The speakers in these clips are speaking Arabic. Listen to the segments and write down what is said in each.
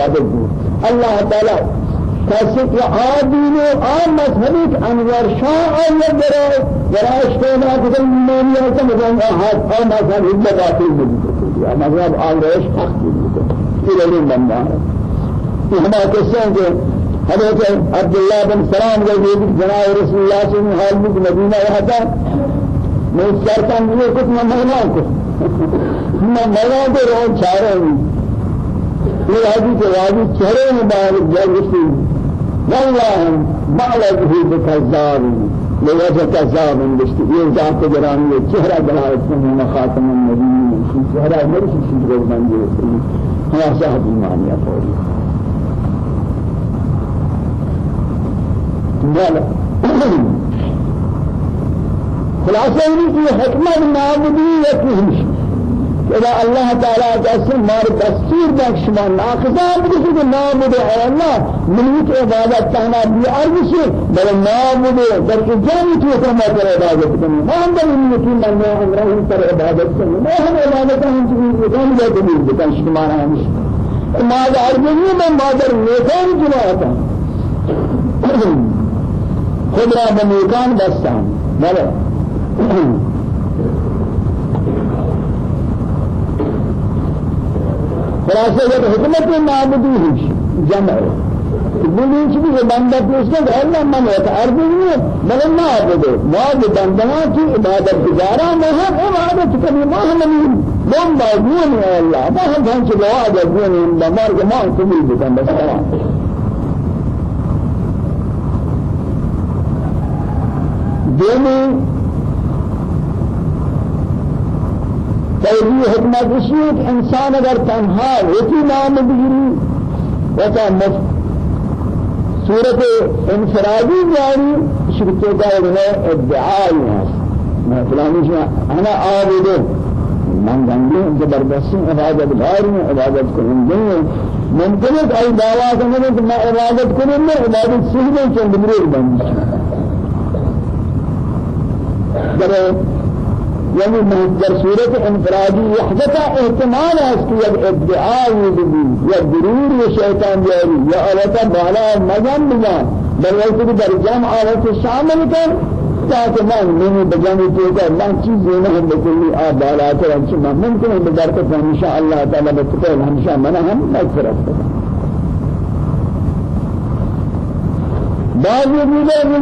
ثابت الله تعالى کسی که آدین و آن مذهبی انوار شاه آیا برای برای اشتباه کدام ایمانی هستم مثلا آهات آن مذهب هیچ باطل بود یا مذهب آن روش حق بود این بنده یہ ہمارا کسان کہ حضرت عبداللہ بن سلام یہ جناب رسول اللہ صلی اللہ علیہ وسلم مدینہ رہا تھا میں سرکان یہ کچھ نہ مہنا کو میں مہنا کو رو چارے یہ حدیث واجب چہرے مبارک جلسی والله ما لديه بكذاب لوجه كذاب بشتي ذات جراني چهرہ دلالت من خاتم النبيين في چهرہ مرشد شجر من جي هو صاحب ایمان یا قولی خلاصہ یہ حکمت معبودیت نہیں إذا الله تعالى قسم مار دستور دك شما ناقصان بكسي نابود أي الله مليك عبادت تهنا بي أرجسي بل نابود در إجاني توقع ما تر عبادت كني ما هم در مليكي من ما أمرهم تر عبادت كني ما هم عبادت هم تبين إجاني لا تبين بكن شما نامش ما در أرجني من ما در ميكان جماعتا خد را بميكان بستان بله. خلاصہ یہ حکمت معبودی ہے جمع. بولیں کہ یہ بندہ پوچھتا ہے اللہ من ہے عرض نہیں ہے بل نہ عبادت بعد بندہ کی عبادت گزارا ہے عبادت کبھی ہم بم باغون ہے اللہ ما ہم سے دعا جاؤں ان بمار کے ما کبھی بھی بس دینی تیری حکمت ایک انسان اگر تنہا ہوتی نام بگیری وتا صورت انفرادی جاری شرکے کا انہیں ادعائی ہے میں فلانی سے أنا عابد من گنگے زبردستی عبادت داری ہیں عبادت کریں ہیں ممکن ہے کہ دعویٰ کرنے کہ میں عبادت میں عبادت سیکھنے چند بری بن جائے يعني در صورت انفرادی وحدت احتمال ہے کہ یہ ادعا بھی یا ضرور شیطان جاری یا البتہ بالا مجان بجان بل وقت در جمع آلت شامل کر تاکہ من من بجانی تو کا من چیز نہیں ہم بکلی آ بالا کر ہم ممکن ہے بدرکت ہمیشہ اللہ تعالی بتقول ہمیشہ منہ ہم مغفرت کریں بعض دیگر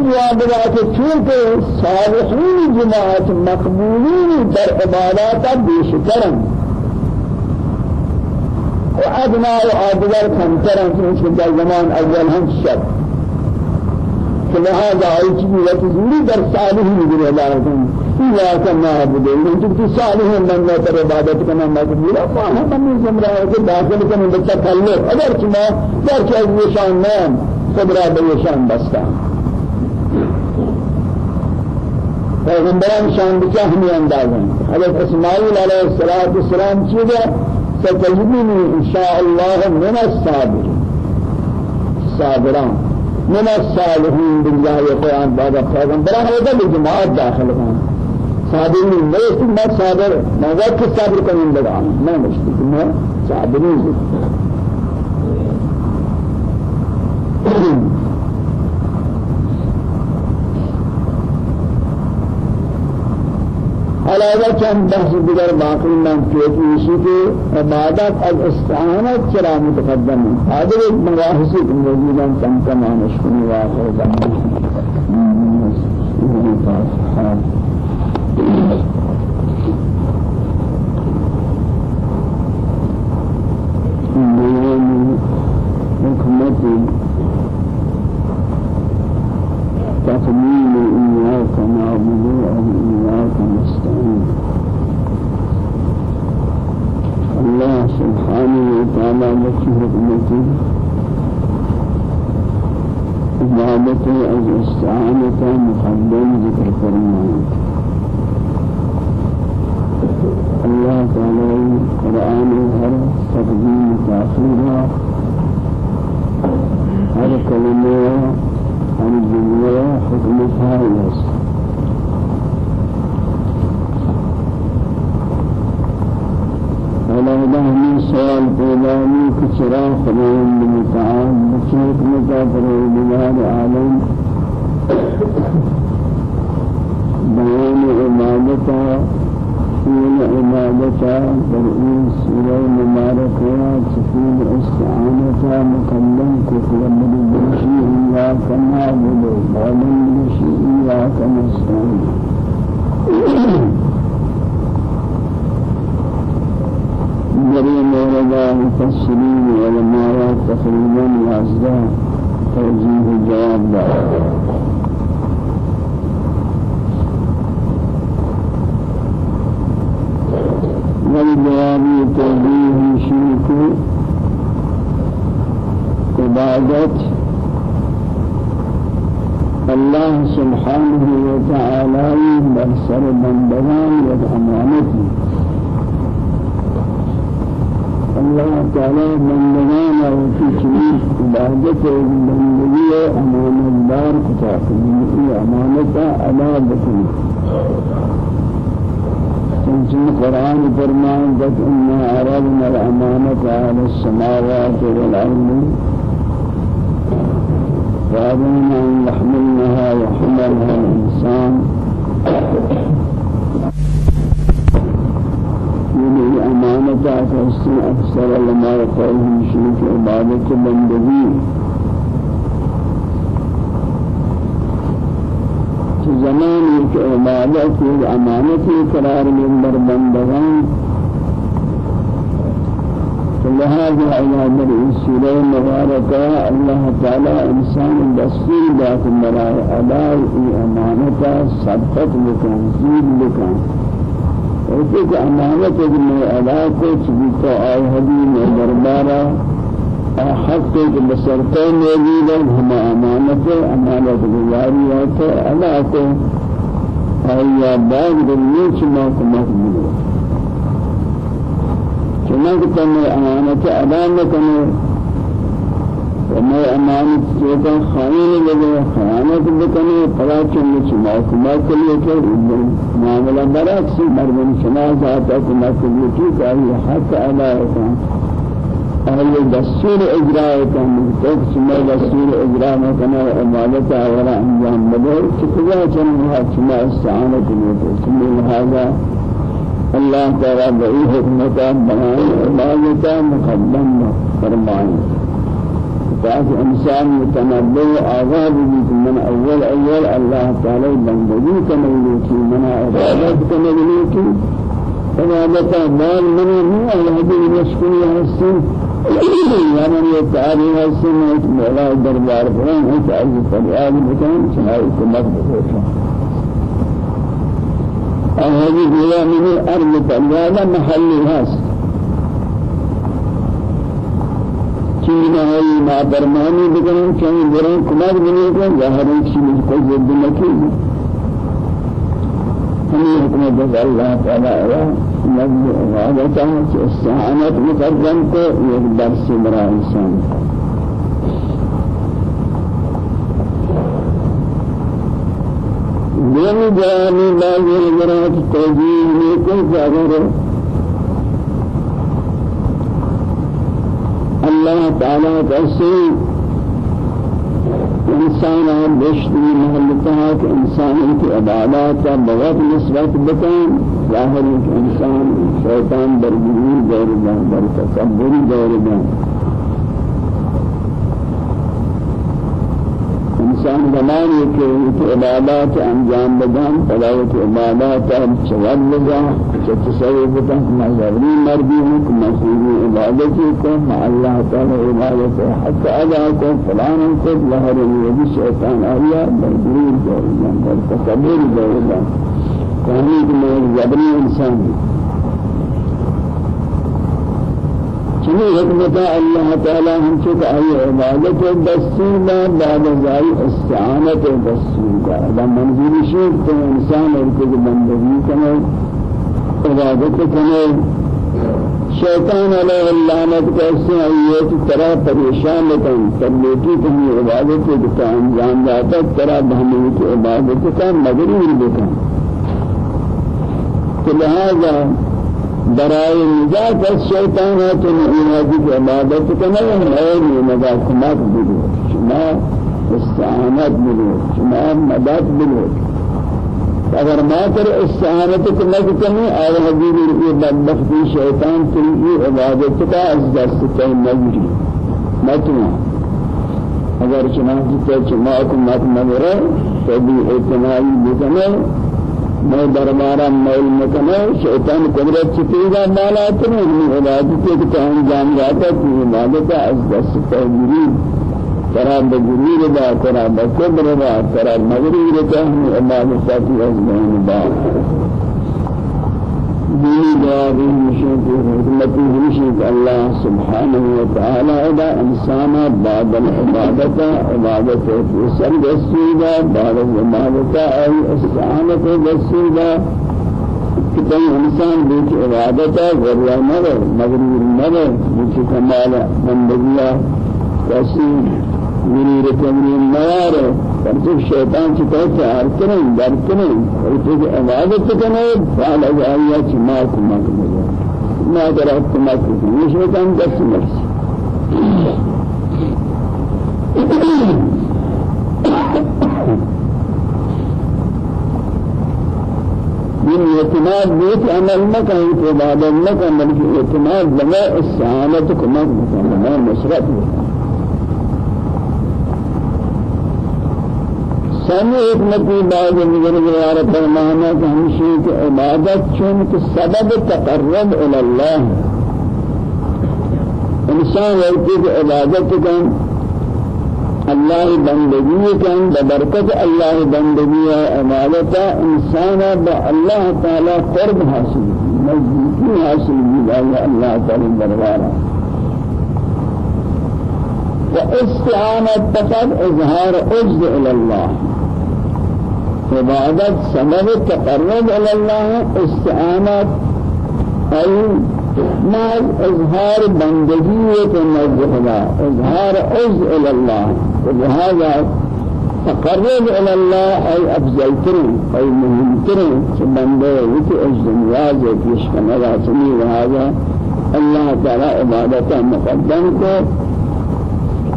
کہ چونکہ صالحین جماعت مقبولین در عبادات بیشترن. و ادنا و آدگر کمترن چونکہ در زمان اول هم شد. کہ لہذا آئی چیزی وقت زوری در صالحین در عبادتن إياك نعبد إن كنت صالح من لا ترى عبادت كنا مقبولة فهم من زمرة داخل بچہ کھلے اگر چما در کے شان نام. خود را به شان بستا پیغمبران شان بچه همی اندازن حضرت اسماعیل علیه السلام چیده ستجدنی انشاء الله من الصابرین. صابران. من الصالحین بالله قرآن بعد پیغمبران هذا بجماعت داخل کن صابرین نیست ما صابر ما وقت صبر کنیم لگا ما مشکل ما صابرین علاوہ چند بحث دیگر باقی من کیتی اسی کے عبادت از استعانت چرا متقدم ہے حاضر ایک مباحثی کہ موجوداً کم کم آنشکنی واقع زمان حكمتي تقليل إياك نعبد وإياك نستعين. الله سبحانه وتعالى لكي حكمتي عبادتي از استعانة مقدم ذكر فرمان الله تعالى قرآن هر تقديم تأخيرها هر كلمة عن الدنيا حكمتها يس ولا ده من سوال پیدا ہوئی کہ چرا خداوند متعال بچیت متا پروردگار عالم. بیان عبادتا سین عبادتا در این سورہ مبارکہ سفید استعانتا مقدم کفر بالبشی ایاک نعبد وعلم بالبشی ایاک نستعین جري موردا مفسرين علماء تقريبا يازدا توجيه الجواب دار والجواب توجيه شرك عبادت الله سبحانه وتعالى بسر بندگان و الله تعالى بندگان اور کی چیز عبادت بندگی امانت دار کتا کنی امانت ادا بکنی چنچن قرآن فرمان قد إنا عرضنا الأمانة على السماوات والأرض فأبينا أن يحملنها وحملها الإنسان۔ من أمانة أفسر أكثر لما يقوله شرك عبادة بندگی۔ زمانی کہ عبادت ایک امانتی قرار من در بندگان. لهذا إلى من سورة مباركة الله تعالى إنسان دستور ذات المرأة أداء أمانة صدقت لكم زيد لكم ایسے کہ امانت ایک میں ادا کو چلی تو میں حق کے بسرتے موجود ہے ہم امانت امانت گزاری تو ادا کو آیا بعد دنیا چما کو مقبول چنانکہ تمہیں امانت ادا نہ کرنے وما أمانة جوكا خائن لگے خیانت بکنے پلا چننے چما کما کلیے کہ معاملہ برعکس مردم حق أهل دستور إجراء كان مكتوب سمع دستور إجراء ما كان عبادة ولا أنجام بدر كتجاه جنها سمع استعانة بيته سمع هذا الله تعالى بأي حكمة بناء عبادة مقدم فرمائه تاکہ انسان متنبع آغاز بھی من اول اول اللہ تعالی بندگی کرنے کی منا عبادت کرنے کی. عبادت مال من نہیں اللہ بھی مشکل حسن تعریف حسن ایک مولا دربار پر ہے کہ عز فریاد بکن چنائی کو مقبول ہوتا هذه هي من الأرض تعالى محل هاست چینا ہے ما درمانی بکنن چاہیے بران کمار بنے کو ظاہر ایک چیز کو ضد ہے نبی عبادت ہے استعانت مقدم کو ایک درس برا انسان دین جانی باغی برات توجیہ میں الله تعالى تأسي إنسان بشتي محلتها كإنسان في عبادات بغض نسبة بكان ظاهر إنسان شيطان برجول غير در تكبر غير انسان زمان کے عبادات انجام بدن تلاوت عبادات ثواب لگا تصوف بدن نظری مردی ہوں کہ مسئولی عبادت کو اللہ تعالی عبادت حق ادا کو فلان کو لہر یہ شیطان آیا بردور دور جان تکبر دور جان کہانی کہ میں جبری انسان. چنی حکمت اللہ تعالی ہم چک آئی عبادت دستور ما بعد ذائی استعانت دستور کا ادا منظوری شیخ تو إنسان اور کچھ بندگی کنے عبادت کنے شیطان علیہ اللعنت کیسے آئیت ترا پریشان لکن تبلیتی کمی عبادت کا انجام داتا ترا بہنی کی عبادت کا مغرور لکن تو لہذا برای نجات از شیطانات اینادی که عبادت کنه این نجات کمک بده شما استعانت بده شما مدد بده اگر ما کر استعانت کمک کنی آیا حضور یہ بدبختی شیطان تری عبادت کا از دست کہیں نگیری. متنا اگر چنانچہ کہ چما کو مت نگرے تو بھی اعتمادی بکنے میں دربارہ میل مکنے شیطان قدرت چتیگا مالا تنے ہمیں عبادت کے تہم جان جاتا کہ عبادت از دست تغیری ترى بجرير با ترى بكبر با ترى مغرير تهم عبادت کی از بین با دینی جوابی مشین کی حکمتی ہمشی اللہ سبحانہ وتعالی ادا انسان بعد العبادت عبادت کی سر دستیدہ بعد العبادت ای استعانت دستیدہ کتن انسان بیچ عبادت غریہ مرے مغرور مرے بیچ کمال بندگیہ کسی منیر تمرین موارے پرچک شیطان سے ہر کریں در کریں تو عبادت کریں فعل اجائیہ چما کما کریں ما درات کما کریں یہ شیطان دست مرسی من اعتماد بیت عمل مکن عبادت مکن بلکہ اعتماد لما استعانت کما کریں لما نصرت مکن ثاني حکمتی بعض بزرگ یار فرمانا کہ ہمشی کہ عبادت چونکہ سبب تقرب إلى الله انسان وقتی کہ عبادت کن اللہ بندگی کن ببرکت اللہ بندگی عبادت انسان با اللہ تعالی قرب حاصل نزدیکی حاصل بھی اللہ تعالی دربارہ واستعانت فقط اظهار عجز إلى الله عبادت سبب تقرب إلى الله استعانت. أي ما إظهار بندگیت نزد إظهار عز إلى الله. وهذا تقرب إلى الله أي أفضل ترين أي مهم ترين سبنده وفي عز نيازة يشكنا راسمي وهذا الله تعالى عبادته مقدم کو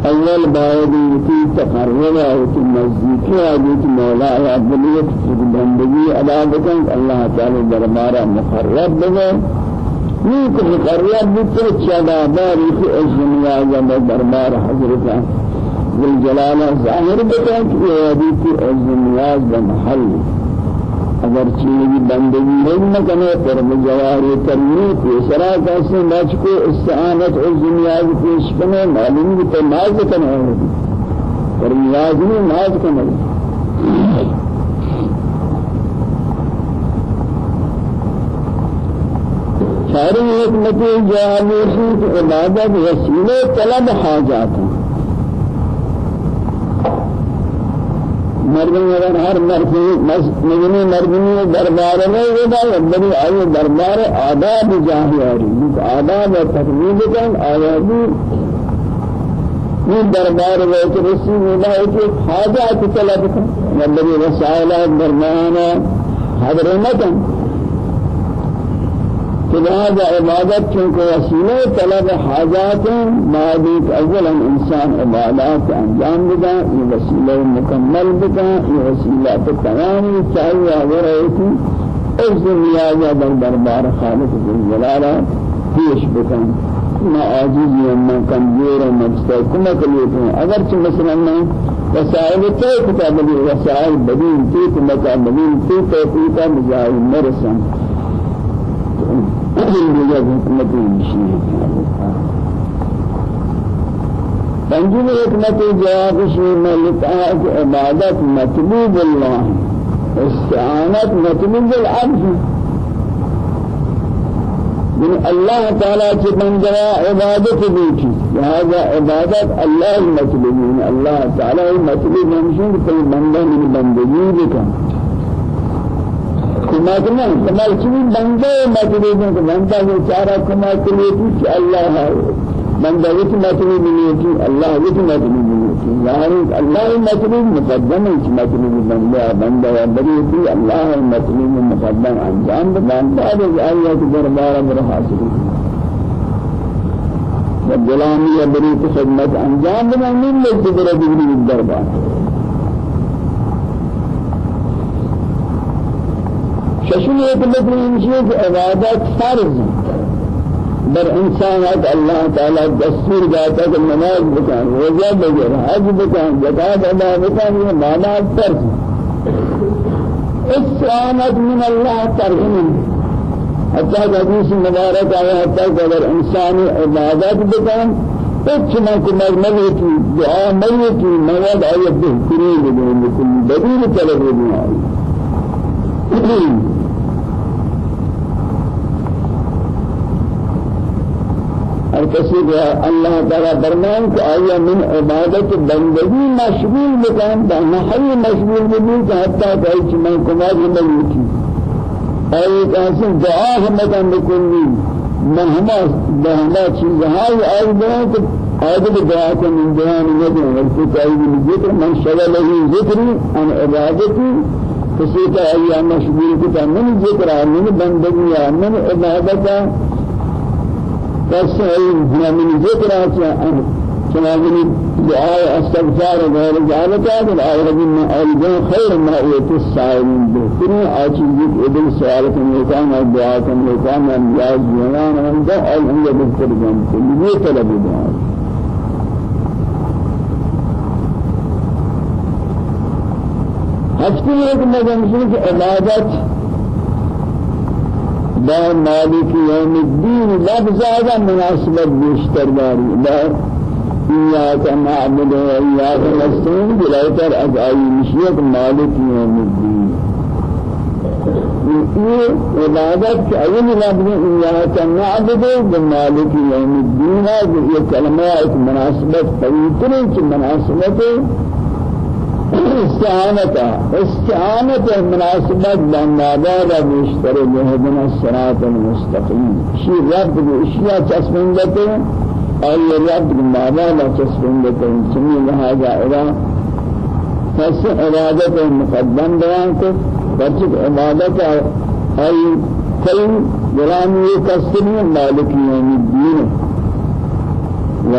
أول باید یکی تقرب و نزدیکی آدیت مولا یا عبدالیت بندگی ادا بکن اللہ تعالی دربارہ مقرب بگو نیک مقرب بکر چدا داری کی از دنیا یا دربار حضرت جلالہ ظاہر بکن کہ از دنیا بمحل اگر چیزی بندگی نہیں نکنے پر جواری کرنی تیسرا کیسے بچ کو استعانت اور نیاز پیش کرنے معلوم بھی تو ناز کرنے پر نیاز نہیں ناز کرنے ساری حکمت کی عبادت وسیلے طلب حاجات ہیں مردم اگر ہر مرضی مجنی مردمی دربار میں ہوگا بڑی آئی دربار آداب جاہی آری آداب و تقریب کن آیادی یہ دربار میں رسی ہوگا کہ حاجات طلب کن مردمی رسائلات دربان حضرمتن لهذا عبادت چونکہ وسیلہ طلب حاجات مادیت اولا انسان عبادات انجام بدا یہ وسیلہ مکمل بدا یہ وسیلہ تمام چاہیے اگر ایسی اس دنیا در دربار خالق جلالہ پیش بکن ما عاجزی اما کمزور و مستقمہ کلیتوں اگرچہ مثلا میں وسائل تے کتاب وسائل بدین تے کتاب بدین تے توفیقہ مجاہد مرسن دیگر حکمت مشیه پنجم حکمت جوابش ملتعات عبادت مطلوب الله. استعانت مطلوب العبد. من الله تعالى بندہ عبادت بیٹھی لہذا عبادت اللہ المطلوبین اللہ تعالی مطلوب ہمشن کہ بندہ من بندگی بکن. کما کرنا کمال چنی بندے ہے کہ بندہ یہ چارہ کما کرے کہ اللہ ہے بندہ یہ نہیں ہے کہ اللہ یہ مطلب نہیں يعني الله المطلوب مقدم إيش مطلوب بندہ بندہ بری تھی اللہ المطلوب مقدم انجام بدان بعد آیات دربار بر حاصل غلامی بری کی خدمت انجام بدان من لے در دیگری دربار ششن ایک مطلب یہ عبادت فرض بر انسانات الله تعالى دستور جاتا کہ نماز بکان روزہ بگر حج بکان زکات ادا بکان یہ مانا فرض. من الله ترغم حتى حدیث مبارک آیا حتى اگر انسان عبادت بکان کچھ نہ کو مجمل کی دعا نہیں کی مواد آیت بہترین بدون بدون طلب دعا ہر کسی کو اللہ تعالی برمان کہ آیا من عبادت بندگی مشغول بکن بنحی مشغول بکن کہ حتی کہ ایچ من کمار ملیتی آئی کہاسن دعا ہمتن بکنی من ہما بہما چیزہائی آئی بران کہ آدھے دعا من دعان ندن ورکی کئی من ذکر من شغلہی ذکری ان عبادتی کسی کا آیا مشغول کتا من ذکر من بندگی من عبادتا فسأل من ذكر كما من دعاء أستغفار غير ذلك هذا الآية من أرجو خير ما أوت السائلين بهترين آجيز ابن سؤالة ميكان الدعاء ميكان الجاز جوان من دعاء الأمر بهتر جان كل طلب دعاء هفته ایک مجمع کی عبادت با مالک یوم الدین لفظ آدم مناسبت بیشتر داری. با إياك نعبد وإياك نستعين بلايتر أجعي مشيك مالك يوم الدين یہ عبادت کے اول لفظ إياك نعبد بمالك يوم الدين یہ کلمہ ایک مناسبت قوی استعانتا. استعانت مناسبت بندابا بیشتر جهدنا الصراط المستقيم شيء رب باشياء تسمندته أي رب بندابا تسمندته سمي لهذا إلى فس عبادت مقدم بیان کو فرچ عبادت أي كل غلامی کسری مالک یوم الدین. و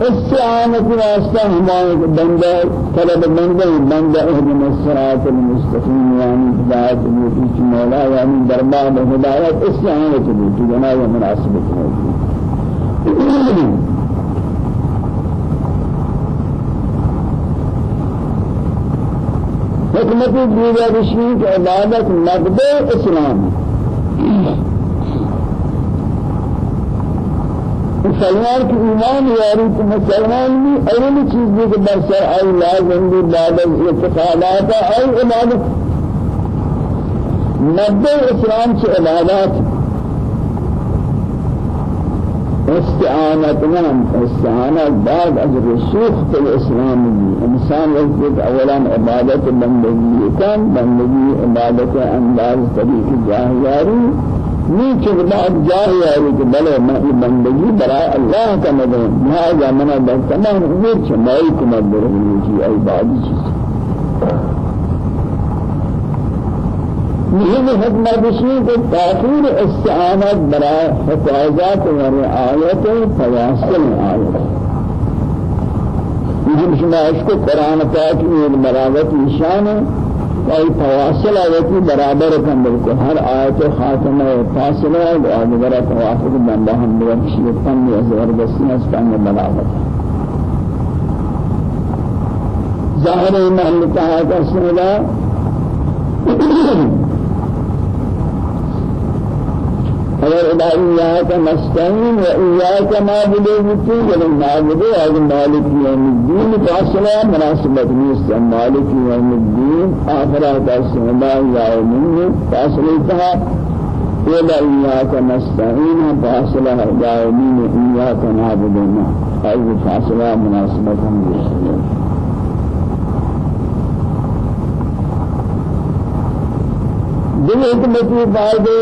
استعانة واسطة هما بندہ طلب بندہ بندہ اهدنا الصراط المستقيم يعني هدایت موتی مولا يعني دربار هدایت استعانة موتی جناب مناسبت موتی حکمت دیگر رشید عبادت مقد اسلام. مسلمان کی ایمان یاری تو مسلمان بھی اول چیز بھی کہ بس ای لازم بھی بعد از اعتقادات ای عبادت مبدأ اسلام سے عبادات استعانت نام استعانت بعد از رسوخ في الإسلام. إنسان وقت اولا عبادت بندگی کن بندگی عبادت انداز طریق جاہیاری نیچ بعد جاہی آئی کہ بلے میں بندگی برای اللہ کا مدن لہذا منا در تمام امور چمائی کو مدر ہوئی ای بعد چیز مهم حکمت بشی کہ تاخیر استعانت برای حفاظات و رعایت فواصل آیت مهم شما اس کو قرآن پاک میں مراوت نشان ہے۔ کوئی فواصل آیتی برابر کن بالکل ہر آیت خاتمہ فاصلہ ہے اور اگر توافق بندہ ہم لوگ شیطان میں زبردستی اس کا بلاغت. ظاہر محل کہا کہ اگر إياك نستعين وإياك نعبد بكي ولن نعبد هذا مالك يوم الدين فاصلة مناسبة نيست مالك يوم الدين آخرة السماء يوم فاصلتها إلى إياك نستعين فاصلة دائمين إياك نعبدنا هذه فاصلة مناسبة نيست دل حکمتی فائدہ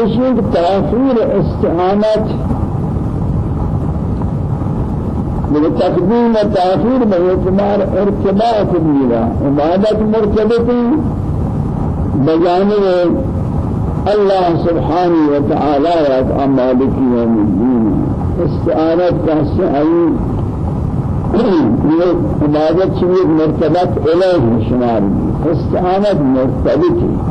تأخير استعانت. بالتقديم والتأخير باعتبار ارتباط الميلا عبادة مرتبطة بجانب الله سبحانه وتعالى يا مالك يوم الدين استعانت كاسه أي عبادت شيء مرتبط إليه شمار استعانت مرتبطة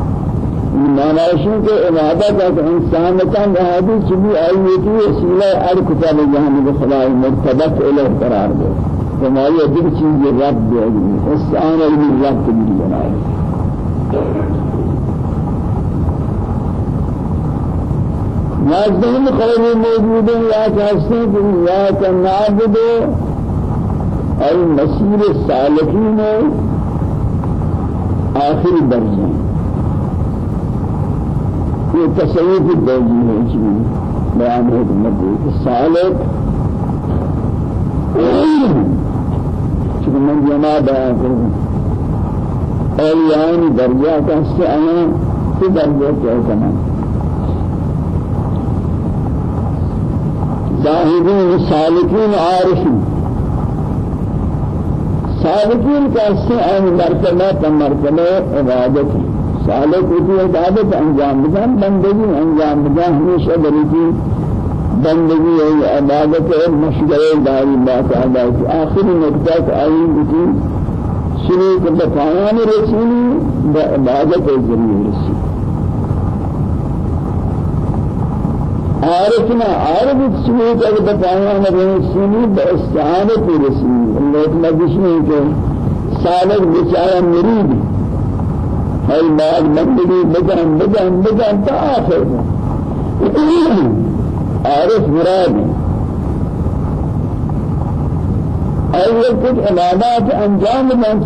ہے کہ عبادت ایک انسان کا ہادی چبی آئی کی وسیلہ ہر جہان میں خدا مرتبط الہ قرار دے ہماری ادھر چیز یہ رب دے استعان علم رب بھی بنائے نازدین قول موجود ہے یا کہتے ہیں کہ یا کہ نعبد المسیر السالکین آخری درجہ یہ تصوف الدوجی ہے اس میں بیان ہے کہ سالک چون من جمع بیان کروں اور یعنی درجہ کا سے آنا تو درجہ کیا زاہدین سالکین عارفین سالکین کا سے مرتبہ مرتبہ عبادت۔ ہے سالک ہوتی ہے عبادت انجام بدن بندگی انجام بدن ہمیشہ دریتی بندگی ہے عبادت ہے مشغلے داری بات عبادت آخری نقطہ آئی شروع کے بتانا رسولی عبادت ذریعے رسول۔ عارفنا عارف شروع کے بتانا رسولی باستعانت رسول اللہ مدشنے کے سالک بیچارہ مرید هاي بعد بندگی بجان بجان بجان تا آخر عارف مراد۔ اول کچھ عبادات انجام من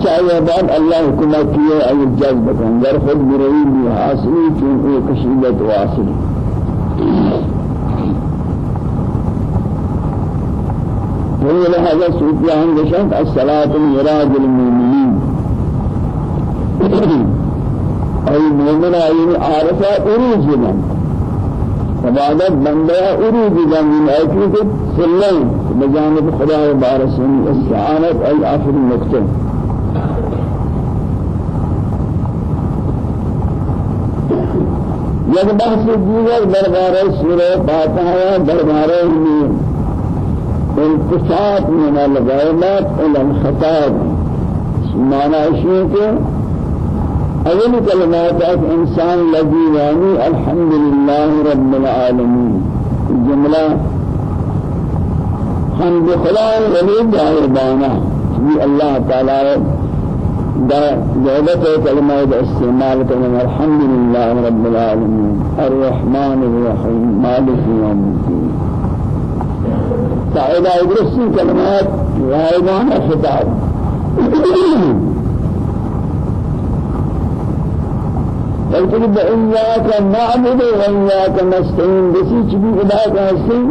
اللہ حکمت کیے ای جذب کن در خود مروی بھی حاصلی چون ایک شیدت واصلی وهي لهذا سوفيان لشان الصلاة مراد المؤمنين أي مؤمن أي عارفة أروج من. فبعدت بندیا أروج من أكيد سلين بجانب خدا بارسون استعانت أي آخر النقطة یک بحث دیگر دربارہ سورہ فاتحہ دربارہ میں التفات من الغیبات إلى الخطاب. معنی ہے کہ أول كلمات إنسان الذي يعني الحمد لله رب العالمين. الجملة حمد خدا ولي جاهبانا في الله تعالى دا جودت كلمات استعمال كلمة الحمد لله رب العالمين. الرحمن الرحيم. مالك يوم الدين. تعالى يدرسين كلمات غائبانا خطاب. بلکہ بإياك نعبد وإياك نستعين بسی چبی ادا کا حسن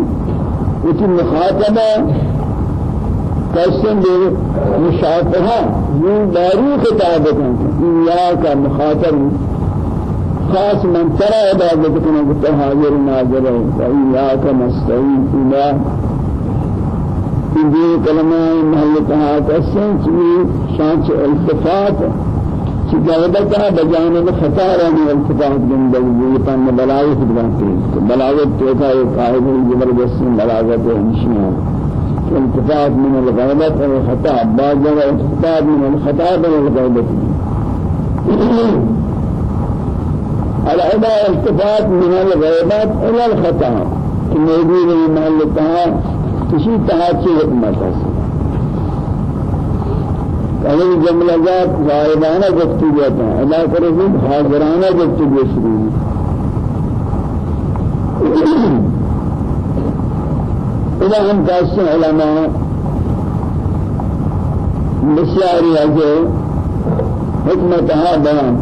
وچی مخاطبہ قسم بے مشافہہ یہ داری خطابت ہیں إياك مخاطب خاص من ترى عبادت کنه کہ حاضر ناظر ہے وإياك نستعين إلى إن کلمہ محل کہا قسم چبی شانچ التفات. جلبتا بجانب خطارا من التفات جنبه يطن بلاغة خدمته بلاغة توقع قائد الزبردست بلاغة همشيان التفات من الغيبة والخطاب بعض الخطاب من الخطاب والغيبة العبا التفات من الغيبات إلى كما يقول المحل التها كشي تهاتي حكمة اول جملہ جات غائبانہ گفتگو جاتا ہے۔ ادا حاضرانہ گفتگو شروع اذا ہم کہتے ہیں علماء بسیاری ہے حکمتها بیان۔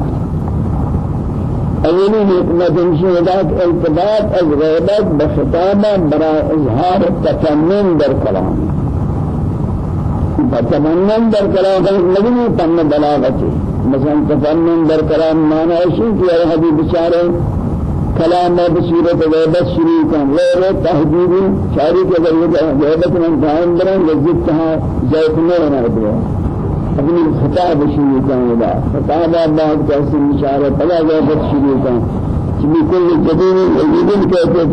اولی حکمت انشاءات التباط از غیبت بخطابہ برا اظہار التفنن در کلام۔ فتمنن در کلام لگنی تم بلاغتی مثلا تفنن در کلام معنی ہے کہ یہ حدیث بیچارے کلام بصورت غیبت شروع کن غیر تهدیدی شاری کے میں دائم برن لذت تہا ذات میں بنا دیا اپنی خطاب شروع کن ودا خطاب اشارہ پلا غیبت شروع کن کہ کل جدید جدید کہتے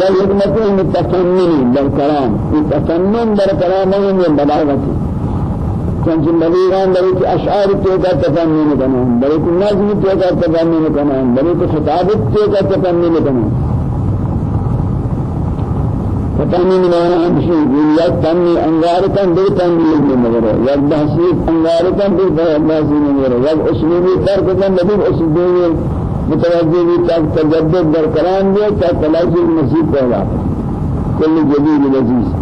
یا حکمت المتفنن در کلام التفنن در کلام ہے بلاغت چنچ بلیغان بلکہ أشعار کے کا تفنن کرنا بلکہ نظم کے کا تفنن کرنا بلکہ خطابت کے کا تفنن کرنا فتنین مانا ہمشی یا تنی انگارتن دو تنی لگنے مگر یا بحثیت انگارتن دو بحثی مگر یا اسلوبی کن نبی اسلوبی متوجہ بھی تک تجدد کلام دیا تک تلاشی نصیب پیدا کل جدید لذیذ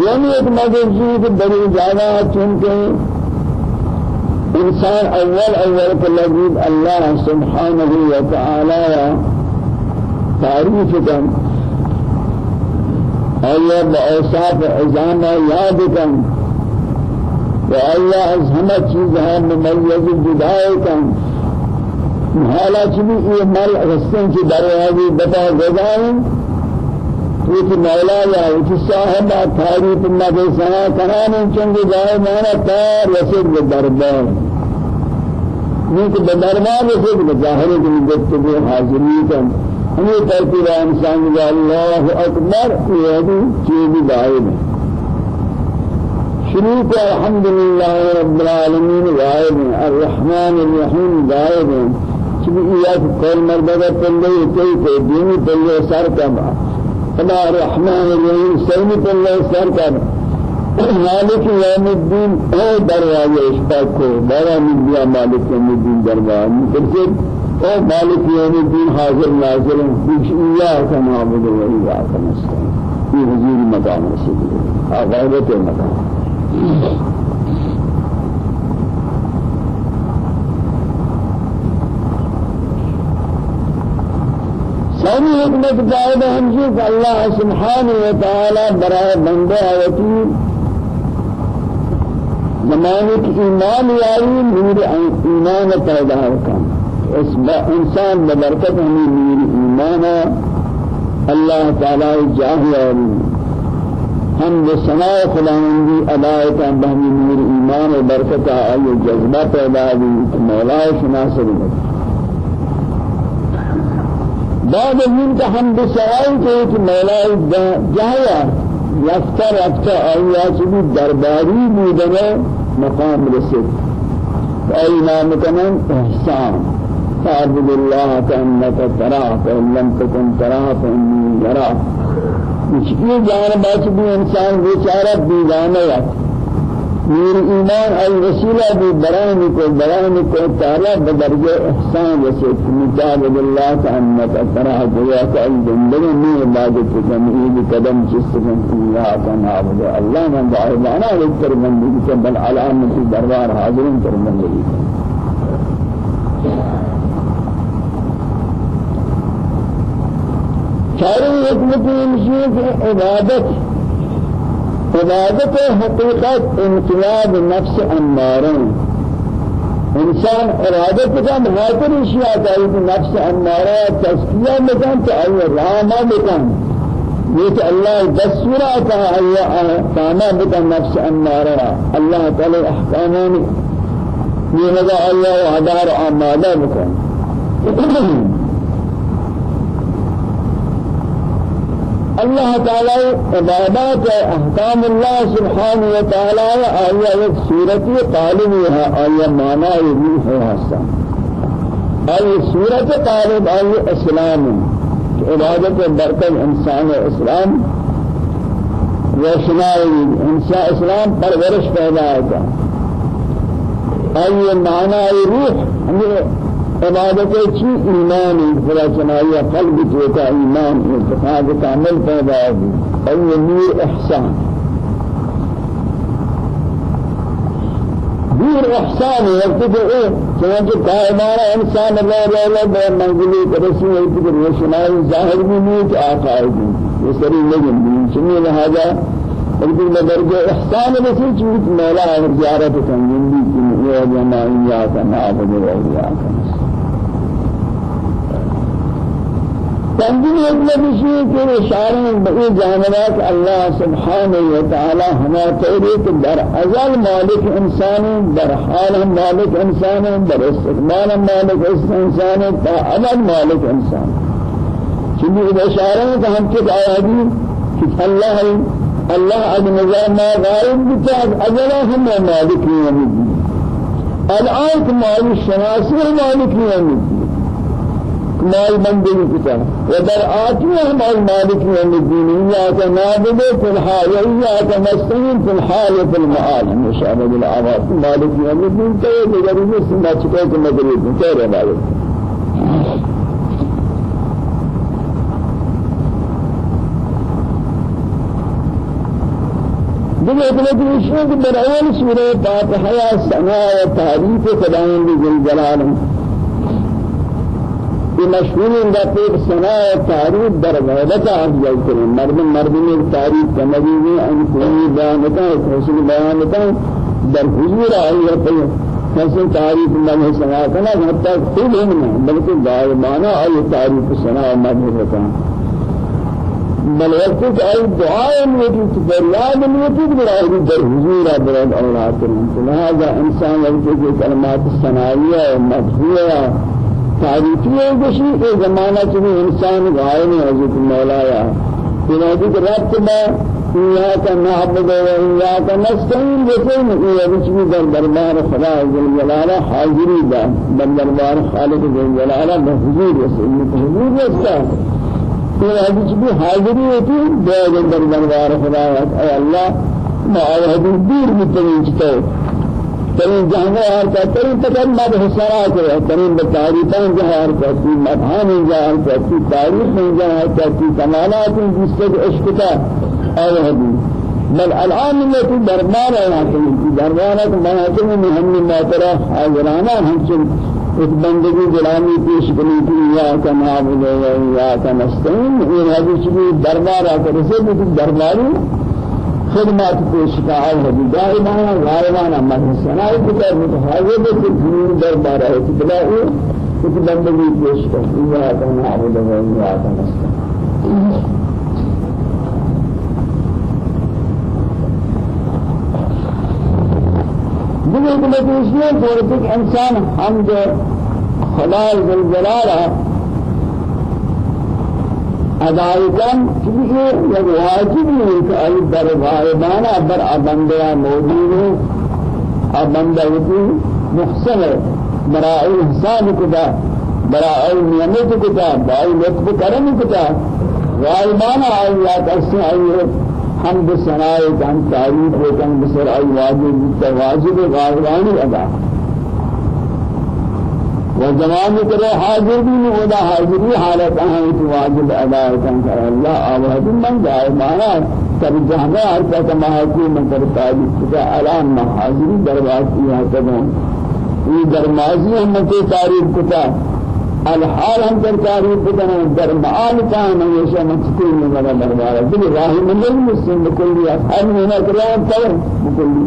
دونی ایک مدرسی کہ بڑی جانا چونکہ انسان اول اول کو لذیذ اللہ سبحانہ وتعالی تعریف کن. اور بأوصاف عظام یاد کن وألا از همه چیزها ممیز جدای کن حالا چبی یہ مل رستن کی دروازی بتا گزائیں تو کہ مولا یا کہ صاحب تعریف نہ سنا کنان چنگ جائے مانا تار رسید دربار. نیک دربار رسید ظاہر کی گفتگو حاضری کن. ہمیں ترتیب انسان اللہ اکبر یہ چیز دائم ہے شروع کو الحمدللہ رب العالمین غائب الرحمن الرحیم غائب چبی ایات قول مردگا پلے کوئی پلے سر کبا خدا الرحمن الرحیم سینی پلے سر کبا مالک یوم الدین اے دروازے اشتاق بارا مدیا مالک یوم الدین دروازے پرسید اے مالک یوم الدین حاضر ناظر کچھ ایاک نعبد و ایاک نستعین یہ حضور مقام رسول۔ مقام۔ ثاني حکمت قائد ہمشی کہ اللہ سبحانہ وتعالی برائے بندے آیتی زمانے نور ایمان پیدا کن اس انسان ببرکت ہمیں نور ایمان اللہ تعالی جاہی ہم بسنا خداوندی ادائے کا بہمی نور ایمان و برکت آئی جذبہ پیدا بھی مولا شناسر بعد من کا ہم بسرائی کے کہ مولا جایا رفتہ رفتہ چلی درباری مقام رسد اي نام كمان احسان. تعبد الله كأنك تراه فإن لم تكن تراه فإني يراك یہ جان بچ بھی انسان بیچارہ بیگانہ ہے۔ میر ایمان ای وسیلہ بھی برائن کو برائن کو تعالی بدرجہ احسان جیسے مجاب اللہ تعمت ترہ دیا کہ زندگی میں عبادت جمعید قدم جس من اللہ کا نعبد اللہ من دعوانا لکر بندگی کے بل علامت دربار حاضرین کر بندگی ساری حکمت انشیت عبادت. عبادت حقیقت انقلاب نفس امارن انسان ارادت کا مہاتر اشیاء ہے کہ نفس امارہ تزکیہ مکان تو ای راما مکان یہ کہ اللہ دستورا کا اللہ کاما بکن نفس امارہ اللہ تعالی احکامان یہ لگا اللہ عدار آمادہ بکن الله تعالى عبادات أحكام الله سبحانه وتعالى آية طالب ہے آية معنی روح حسن آية صورت طالب آية اسلام. عبادت برکت انسان اسلام روشنائی انسان اسلام پرورش پیدا آية معنی روح عبادت چی؟ ایمان خدا چنائی قلب تو کا ایمان اتفاق کامل پیدا ہوگی اور یہ نور احسان. نور احسان وقت جو إيه چنانچہ قائمانہ انسان اللہ رہ لے بے منزلی کرسی ہے کہ روشنائی ظاہر بھی نہیں کہ آقا ہے یہ سری لگن بھی چنی لہذا بلکہ بدرجہ احسان رسول چیز مولا زیارت کنگن بھی کہ یہ جماعیہ کا نعبد و الیاک تنظیم حکمت اسی کے اشارے بئی جانبات اللہ سبحانہ وتعالی ہما تحریک در أزل مالک إنسان در حال مالک إنسان در استقبال مالک إنسان تا ابد مالک إنسان. چلی اشارے کہ ہم کس آیادی کہ اللہ اللہ از نظر ما غائب بتاعت ازل ہم مالک الدین الآن مالک شناسی مالک الدین مال بندگی کتا. و در آتنا ہمارے مالک یوم الدین ایاک نعبد فی الحال ایاک نستعین فی الحال فی المعال ہمیشہ رب العوات مالک یوم الدین یہ دیگر یہ سنہ چکے کہ مدرید کہہ رہے مالک؟ دیگه اتنے اشیاء کہ در اول سورہ فاتحہ ثنا و تعریف خداوند ذل کا پیٹ سنا تعریف در غیبت افضل کریں مرد مرد میں تعریف کرنے میں ان کوئی بیان کا حسن بیان کا در حضور آئی ہے حسن تعریف میں سنا کرنا حتى خود نہیں بلکہ غائبانہ آئی تعریف سنا مدح کا بل وقت آئی دعائیں موجود فریاد موجود برای در حضور برای أولاد کریں لہذا انسان وقت کے کلمات سنائیہ مدحیہ تعریفی ہے کسی یہ زمانہ چلی انسان غائب ہے حضرت مولایا. چنانچہ کہ رب با إياك نعبد وإياك نستعين بسين إيه بسم در دربار خدا جل جلاله حاضری دا در دربار خالق جل جلاله بحضور رسول بحضور رسول یہ حدیث بھی حاضری ہوتی ہے در دربار خدا اے اللہ ما حدیث دیر متوجہ ترين جهنم کا ترين تکن مد حسرا ہے ترين بتاریخان جہار کا کی مدحان جہار کا کی تاریخ میں جہار کا کی کمالات جس سے عشق کا اور ہدی بل الان التي دربار ہے کہ دربار ہے مناظر میں ہم نے ماترا حاضرانا ہم سے اس بندگی غلامی پیش کرنی تھی یا کا نعبد و یا کا نستعین یہ حدیث بھی دربار ہے کہ سے درباری خدمات پیش کا ہے دائما غائبانا مدرسنائی کتاب متحاضر سے دین کہ بلا وہ کچھ بندگی پیش کر یا کنا عبد و یا کنا دیگر بلکہ کہ انسان ہم جو خدا ذل جلالہ ادائیکن چیزیں یک واجب نہیں کہ ای در غائبانہ بر ابندہ موجود ہے ابندہ ہوتی محسن ہے برائی احسان کتا برائی نعمت کتا برائی لطف کرم کتا غائبانہ آئیات ایسے آئیے حمد سنائے کن تعریف کن بسر آئی واجب واجب غائبانی ادا. وزمان کرے حاضر بھی نہیں ہوتا حاضری حالت ہے تو واجب ادا کر اللہ آواز من جائے مانا تب جہاں ہر کا تمہاری من کر تعریف کا اعلان میں حاضری دربار کیا تھا یہ درمازی ہم کو تعریف کتا الحال ہم کر تعریف کتا در معال کا ہمیشہ مستقیم میں بڑا دربار۔ ہے دل راہ میں نہیں مسلم بکلی ہر مہینہ کرا تو بکلی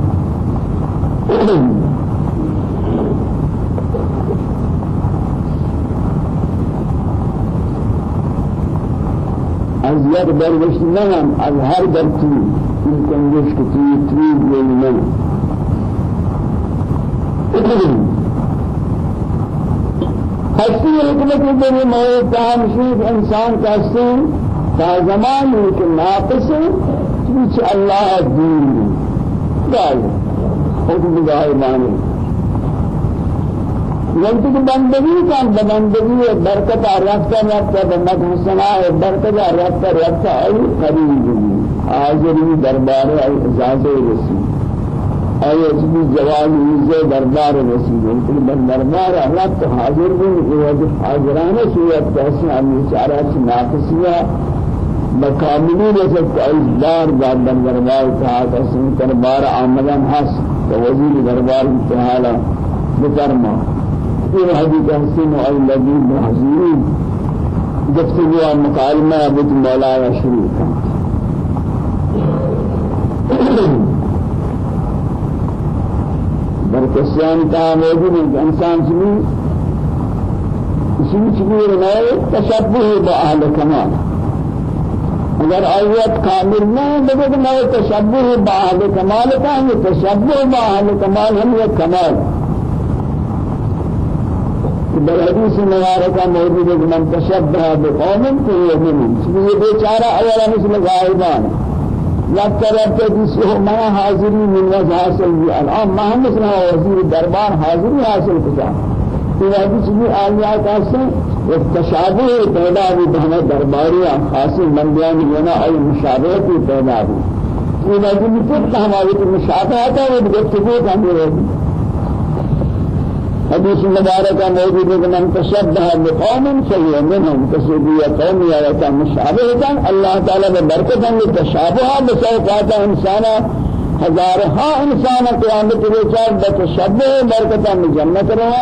از یک درویش نمیم از هر در این کنگش که توی توی بیایی نمیم ہستی حکمت بنی موت تامشید انسان ہیں تا زمان کہ ناقص ہے چیچ اللہ دین دائے حکم دائے مانے وقت کی بندگی کا بندگی برکت رفتا رفتا بندگ حسنا ہے برکت رفتا رفتا ای قریب حاضری دربار ای اجازه رسی ای اجبی جوال عزه دربار رسی لیکن دربار رفت حاضر بھی وجہ حاضرانه صورت کیسے ہم اشارات ناقصیہ بکاملی رسد کہ ایزدار داد در دربار تحاق اسم دربار آمدن حس تو وزیر دربار انتحالا بفرما. این حدیث حسین و الذی محضورین گفتگو مکالمہ ابت مولا شروع در کسیان تا موجود ہے إنسان چمی اسی چمی رنائے تشبہ با اہل کمال اگر آیت کامل نہ لگے تو میں تشبہ باہل کمال کا ہے تشبہ باہل کمال ہم یہ کمال. در حدیث مبارکہ موجود ہے من تشبہ بقوم فهو یہ بیچارہ اولا مثل غائبان۔ سے جسے میں حاضری من وجہ حاصل بھی الان ما ہم مثل وزیر دربار حاضری حاصل کیا۔ یہ حدیث بھی آیات ہیں تشابه پیدا بھی بہنے درباریاں خاصی مندیان ینا ای مشابہت پیدا بھی یہ نظر میں ہماری مشابہت ہے وہ گفتگو حدیث مبارکہ موجود من تشبه بقوم فهو منهم. تسبية قوم يا مشابهة الله تعالى ببركة تشابه بسوقات انسانا ہزارہا انسان قیامت کے چار بتشبه برکتہ میں جنت رہا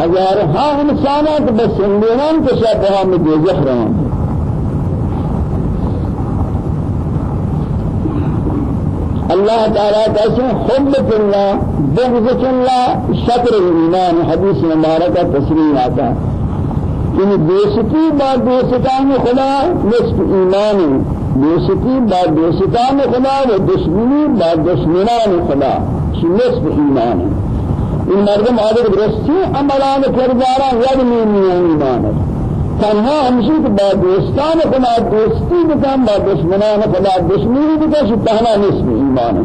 ہزار ہاں انسانات بس انسان کے ساتھ ہم دوزخ رہے اللہ تعالیٰ کہتے حب اللہ بغض اللہ شکر ایمان حدیث مبارکہ تصریح آتا کہ دوستی با دوستان خدا نصف ایمان دوستی با دوستان خدا و دشمنی با دشمنان خدا. نصف ایمان ہے این مردم آدر درستی عملان کردارا ید نیمی ایمان تنها ہمشی کہ با دوستان خدا دوستی بکن با دشمنان خدا دشمنی بکن شو تنها نسم ایمان.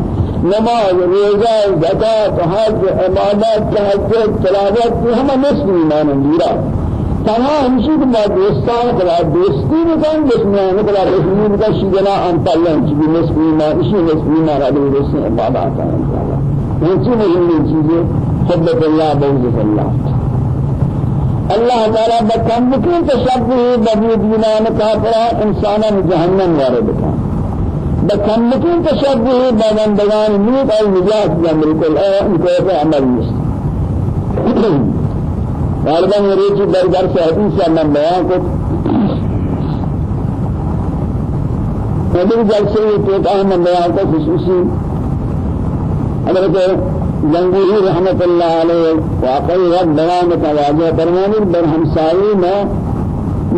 نماز روزہ زکات حج عبادت تہجد تلاوت یہ ہم نسم ایمان دیرا تنها ہمشی کہ با دوستان خدا دوستی بکن دشمنان خدا دشمنی بکن شو جنا انتلن چی نسم ایمان اسی نسم ایمان عدو رسم عبادات ہیں یہ چیز نہیں چیزیں حبت الله بغض الله. الله تعالى بكم بكم تشبه بني دينان كافرا انسانا جهنم وارد كان بكم بكم تشبه بندگان نوت أو نجات جمر كل انكو عمل مست غالبا يريد در درس حديث من بيان کو نبی جلسے یہ تو من بیان کو خصوصی. حضرت جنگی رحمت اللہ علیہ واقعی رب بیان تواجہ فرمانی بر ہمسائی میں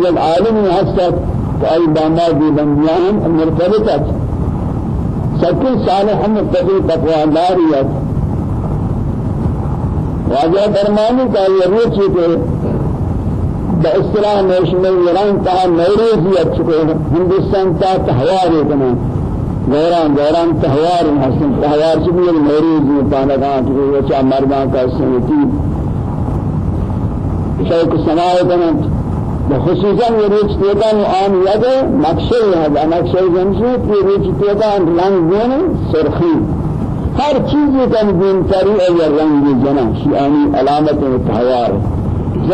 جب عالم حسد کہ ای باما دی بندیان مرتبطت سکل صالح متقی تقوی داریت واجہ فرمانی کہ یہ روچی کہ با اصطلاح نشمل ایران تا نوروزیت چکے ہندوستان تا تحوار کنن غیران غیران تہوار حسن تہوار سے بھی مریض میں پانا کہاں کہ وہ چا مردان کا سنتی شوق سماع کنن خصوصا یہ روچ تیتا نو آن یاد نقشے ہے نقشے جمشید یہ روچ تیتا رنگ دین سرخی۔ ہر چیز کا دین تری ہے رنگ جنا شیانی علامت تہوار۔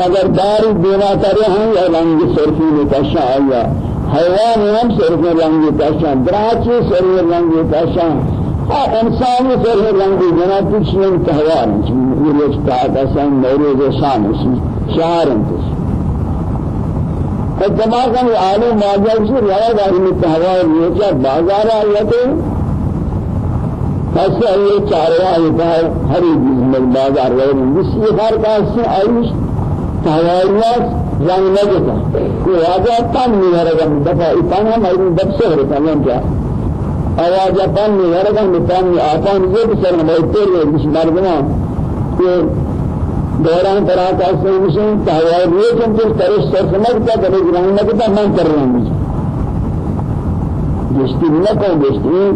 اگر دار دینا ترے ہیں رنگ سرخی میں کشا آیا۔ حیوان هم سرخ رنگی کشان دراچی سرخ رنگی کشان انسان سرخ رنگی. جنا تشین تهوار یہ لوگ تاعت اسان موروز شان شعار انتش اتباقا عالم ماجر سے رہا داری میں تهوار یہ کیا بازار آیتے ایسے یہ چارہ آیتا ہے چیز میں بازار. رہے ہیں جس یہ فرق ہے آئیش تهواریات نگتا کوئی آجا پان نہیں ہے رگا دفعہ اتان ہم ایک دب سے رہتا ہے کیا آواز پان نہیں ہے رگا مطان میں آپان یہ بسر ہم ایک تیر ہے جس مردنا کہ دوران پر آتا سے مشین تحوال یہ کم تیر ترش سر سمجھتا کہ رنگ نگتا من کر رہا ہوں جشتی نہ کو جشتی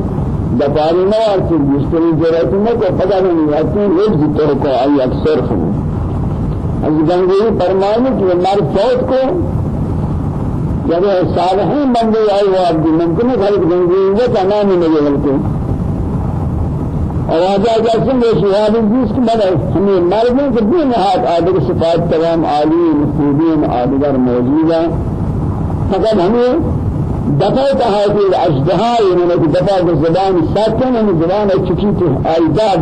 دپاری نہ آتی جشتی ضرورت نہ کو پتہ نہیں آتی ایک جتر کو آئی اکثر ہوں از گنگوی فرمائے کہ مر فوت کو جب صالحین بندے آئے وہ عبد ممکن ہے کہ گنگوی وہ تمام ہی ملے بلکہ۔ اور آجا جیسے میں شہادی جس کی بنا ہمیں مردوں کے بھی نہاد آدھر صفات تمام عالی خوبین آدھگر موجود ہیں فقط ہمیں دفع تهاجي الأجدهاء من دفع الزبان ساكن من زبان چكيت آيداد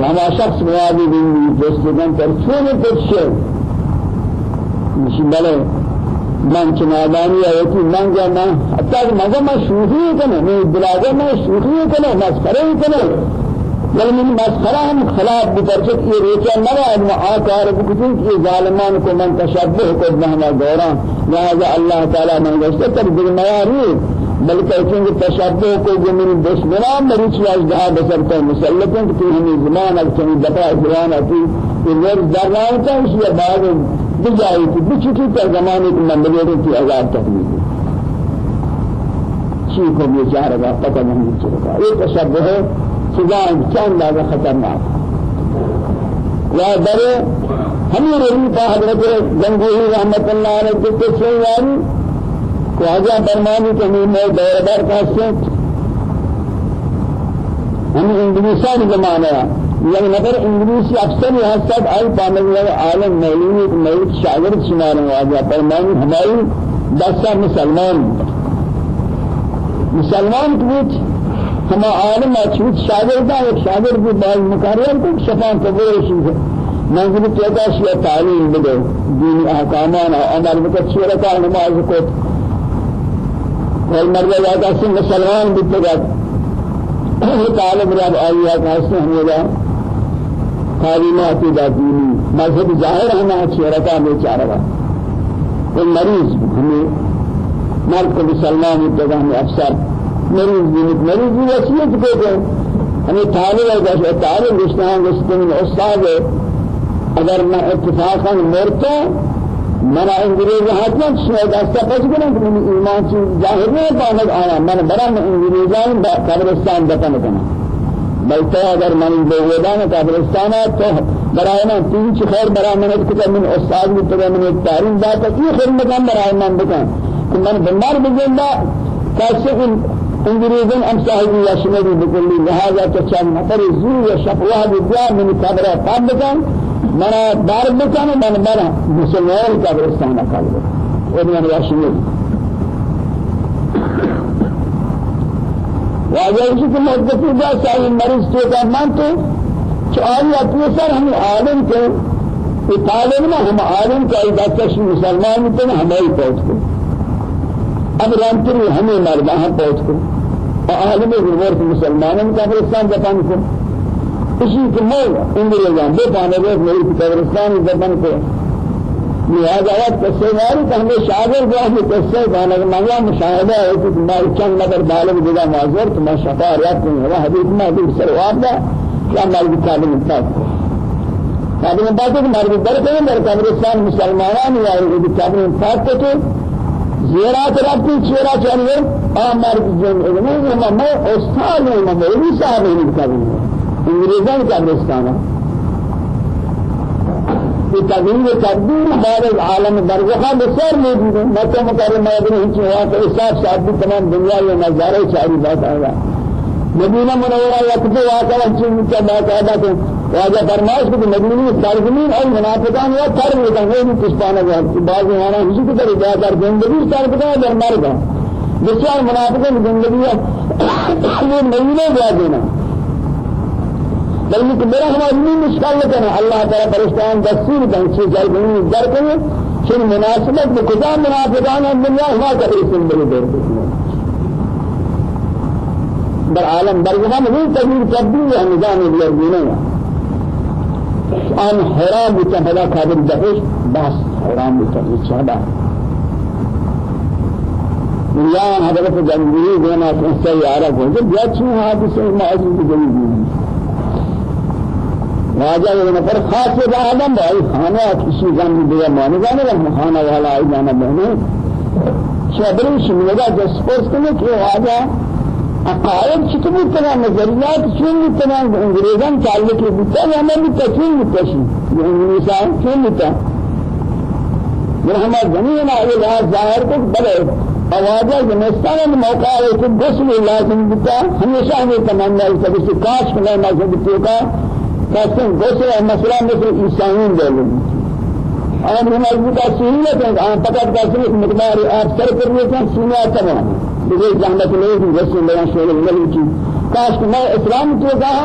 يعني وهما شخص موادي بين جسدان ترسون ترشي مش بله من چنادانی آیتی من جا من حتی مگه من شوخی کنه. من بلاغه من شوخی کنه. مسخره کنه. بل من مسخره هم خلاف بترچت یہ ریچا نرا معاکار بکتن کہ ظالمان کو من تشبه کو بہنا دوران لہذا اللہ تعالی من گشتے تر دل میاری بلکہ چونکہ تشبه کو جو من دشمنان مریچ واج دہا بسر کو مسلطن کہ ہمیں زمان اکچنی دفع زمان اتی کہ ورز در رہا ہوتا ہے اس لیے بعد بجائے کہ بچکی تر زمانے کی مندلیروں کی عذاب تکلیف چی کو بیچارہ کا پتہ نہیں چلتا یہ تشبه ہے سجان چند لازم خطرناک۔ یا در ہمیں رہی تھا حضرت گنگوہی رحمت اللہ علیہ کے یاری خواجہ فرمانی کہ میں دور بار کا سنت ہم انگلیسان زمانہ يعني نفر انگلیسی افسر یہ سب آئی پامل عالم مولوی مولود شاگرد شمار واجہ فرمانی ہماری دسا مسلمان۔ مسلمان کو ہم عالم اچھوت شاگرد ایک شاگرد بھی بعض مقرر کو شفان قبول شیء منزل پیدا تعلیم بده دین احکامان عمل بکت شرکا نماز کو والمرضى جاتا سے مسلمان طالب رب آئیہ کا سے ہمیں تعلیمات دینی مذہب ظاہر ہمیں شرکا بیچارہ کوئی مریض ہمیں مرد کو مسلمان بتگا ہمیں افسر. مریض بینید مریض بھی وصیت کو دے ہمیں طالب ہے کہ طالب رشتہ رشتہ میں استاد ہے. اگر میں اتفاقا مرتا منا انگریز حتما شما دستا پس کنم؟ کہ من ایمان چیز ظاہر نہیں پاند آیا؟ من برا میں انگریزان قبرستان دفن کنم. بلکہ اگر من بودان قبرستان تو برای من تین چی خیر؟ برای من کتا من استاد بھی تو من تعلیم داتا کی خدمت ہم برای من بکن. کہ من بندار بزندہ کیسے انگریزن ام صاحبی یشمری بکلی. لہذا چچان نفر زو یا شفوہ بیا من قبر قام بکن. منا دار بکن من برا مسلمان قبرستان اور من یشمری واجہ اسی کہ مدتی با سائی مریض تو من تو چاہیے اپنے سر ہم عالم کے یہ طالب نہ ہم عالم کا ایدہ مسلمان تو ہمیں پہنچ کو اب رانتری ہمیں مردہ پہنچ کو عالم ضرورت مسلمانوں کا قبرستان دفن کو اسی کے مول انگریزان دو پانے گئے میری قبرستان دفن کو لہذا وقت قصے ماری کہ ہمیں شاگر گیا کہ قصے گانا کہ مانگا مشاہدہ ہے کہ تمہاری چند نظر بالغ جگہ معذر تمہا شفا ریات نہیں ہوا حدیث میں حدیث سرواب دا کیا مرد تعلیم انتاق کو تعلیم انتاق کو مرد در کریں در قبرستان مسلمانان یا تعلیم انتاق کو زیرات ربطی چیرا چلیے آمار جن علمه ما ما استاد ما مولوی صاحب این کاری انگریزان قبرستان یہ تغییر تدبیر بعد العالم برزخہ بسر موجود ہے مکہ مکرمہ ابن ہنچ ہوا کہ حساب صاحب تمام دنیا یہ نظارے چاری بات آیا مدینہ منورہ یا کتنے واقعہ چیز کا بات آیا تو واجہ فرمائش کہ مدینی سرزمین اور منافقان یا تر لیتا ہے وہ کچھ پانا گیا بعض ہمارا ہسی کی طرح جا کر زندگی سر بتا در مر گا بسیار منافقان زندگی یہ مہینے جا دینا بلکہ میرا ہمارا نہیں مشکل کرنا اللہ تعالی فرشتان دستور دیں چیز جلدی در کریں چن مناسبت میں کجا منافقان دنیا ہوا کر اس میں دیر در عالم برزمان نہیں تبدیل تبدیل ہے نظام الدین آن حرام بودن هذا قابل دهش بس حرام بودن چهدا میان حضرت جنگی دینا سے یارا کو جب یا چھ حادثے معجز جنگی راجا یہ نفر خاص آدم بھائی خانہ کسی جان دیا مان جانے والا خانہ والا آئی جانا بہنے شبری شمیدا جس پوس کرنے کہ راجا عقائد چطور بودتنا نظریات چون بودتنا انگریزان تعلقی بودتا یا ہمیں بودتا چون بودتا شی انگلیسان چون بودتا من ہمارا زمین آئے لحاظ ظاہر کو بلے آوازہ زمستان میں موقع ہے کہ غسل لازم بودتا ہمیشہ ہمیں تمنا ہے کہ کاش کنے مذہب تو کا کسن غسل مسئلہ مثل عیسائیین دے لیں آن من البتا سهولة آن فقط قصر مقدار آب سر کرنے کا سینہ تمام بغیر زحمت نہیں جسم بیان شغل نہیں کی کاش میں اسلام تو کہا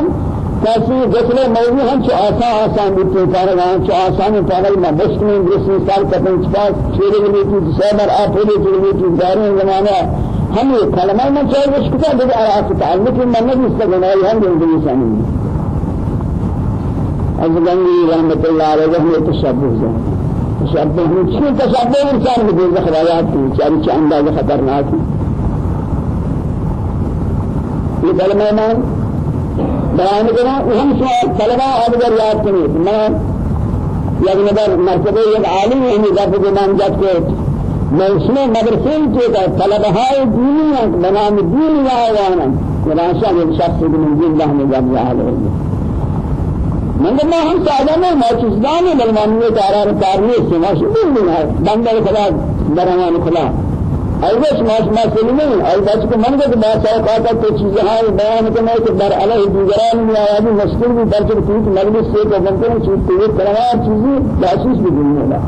کسی غسل موضوع ہم چو آسان آسان بیتے فارغ ہم چو آسان فارغ میں مشکل درس سال کا پنچ پاس چھیرے گلی کی سیمر آپ ہوئے کی کی داریں زمانہ ہم یہ کلمہ میں چاہے مشکل ہے دیکھ آیا تعلق من نبی استغنائی ہم دیں دنی رحمت اللہ علیہ وسلم تشبہ ہے۔ تشبہ ہم چھ تشبہ انسان میں دیکھ خرایات کی چاری چھ انداز خطرناک یہ کلمہ میں بیان کرنا اہم سوال طلبہ اگر یاد کریں۔ میں یک نظر مرتبہ یک عالم ہے نظر کے نام جات میں مدرسے کے کا طلبہ ہے دینی بنام دین یا وأنا خلاصہ ایک شخص من اللہ نے جب ظاہر ہو من ما ہم سادہ میں موجودان بلوان میں قرار کارنے سے مشغول نہیں ہے بندہ خدا درمان خدا. ایوش ماش مسئله نہیں ای بس کو من کے بات ہے کہا تو چیزیں ہیں بیان کرنا کہ در علیہ دیگران میں آیا بھی مشکل بھی در کے کوئی مجلس چیز تو یہ کرنا چیزیں جاسوس بھی نہیں ہوگا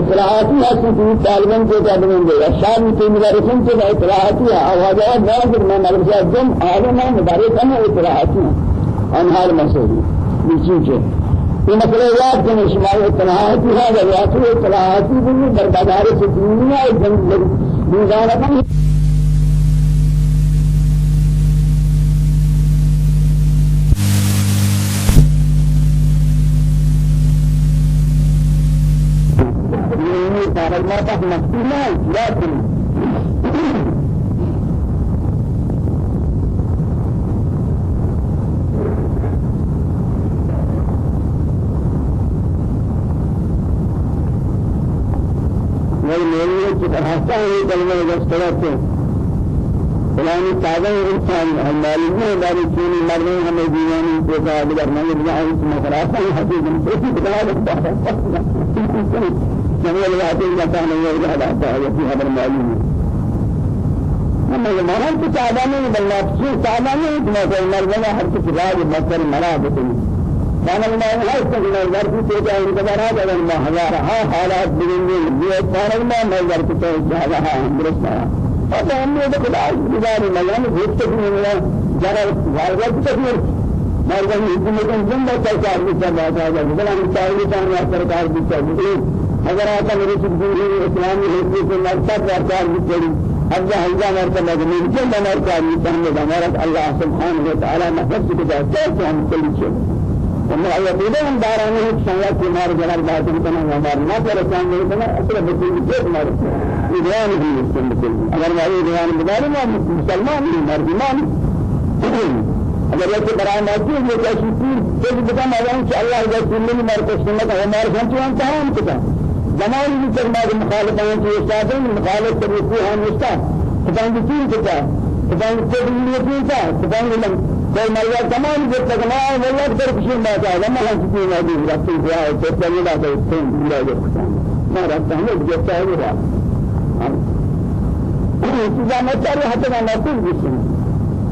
اطلاعاتی ہے کہ طالبان کو کیا بنیں گے شام کے مدرسین کے اطلاعاتی ہے اور جواب نہ کہ میں مدرسہ جم عالم ہے مدارس ہیں اطلاعاتی ہیں انہار مسئلے چیز ہے یہ مسئلہ یاد کرنے شمار اطلاعاتی ہے اگر اطلاعاتی بھی در بازار سے دنیا ہے دیوانہ نہیں ما تفهم لكن ہستا ہے کلمہ دستورات فلانی تازہ انسان ہماری ہے داری چینی مرنے ہمیں دیوانی کو کا اگر میں جائے اس میں خلاصہ ہے حدیث میں سے بتا لگتا ہے جميع الوقت ما كان يرجع هذا في هذا المعلوم أما زمان كتابة من بلاد شيء كتابة من ما كان مرجع هر كتاب بكر مراد كان الماء لا يستغنى الغرب تيجا انتظارات على الماء هزارها حالات بجنجي بيه كان الماء ما الغرب تيجا هزارها درسنا هذا هم يدخل على الجبال ملان بيت من الله جرى غرب تكبير مرجع حكومت جنب سرکار کی بات ہے بلا مثال کام یا سرکار کی چاہیے اگر آتا میرے سکولی اسلامی حکومت کے مرکز سرکار کی چاہیے اب جہاں ہزار مرتبہ زمین کے مرکز کی ہمیں ہمارا اللہ سبحانہ و تعالی نفس کو جاتا ہے ہم کلی چاہیے وما يبيدون هم دارانه شايا كمار جلال باتن كنا ہمار نہ پر چاند نہیں بنا اصل بچے کے مار ایران بھی مسلم بچے اگر وہ ایران بدار میں مسلمان نہیں مردمان اگر یہ برائے موجود ہے کہ شکر جب بتا مالوں کہ اللہ کا کل مر کو سنت ہمارے سنتوں کا ہم کتا زمان کی کرنا مخالفان کی استاد مخالف طریقے ہم استاد خدای کی چیز کتا کو بھی نہیں کتا خدای کوئی مریا تمام جو تمام والله در کسی ما جاء. لما کسی ما دی رفتی جاء تو چلی لا تو تم جو ما رفتا ہم جو چاہے رہا چیزا میں چاہے ہتے نہ نتیج بسن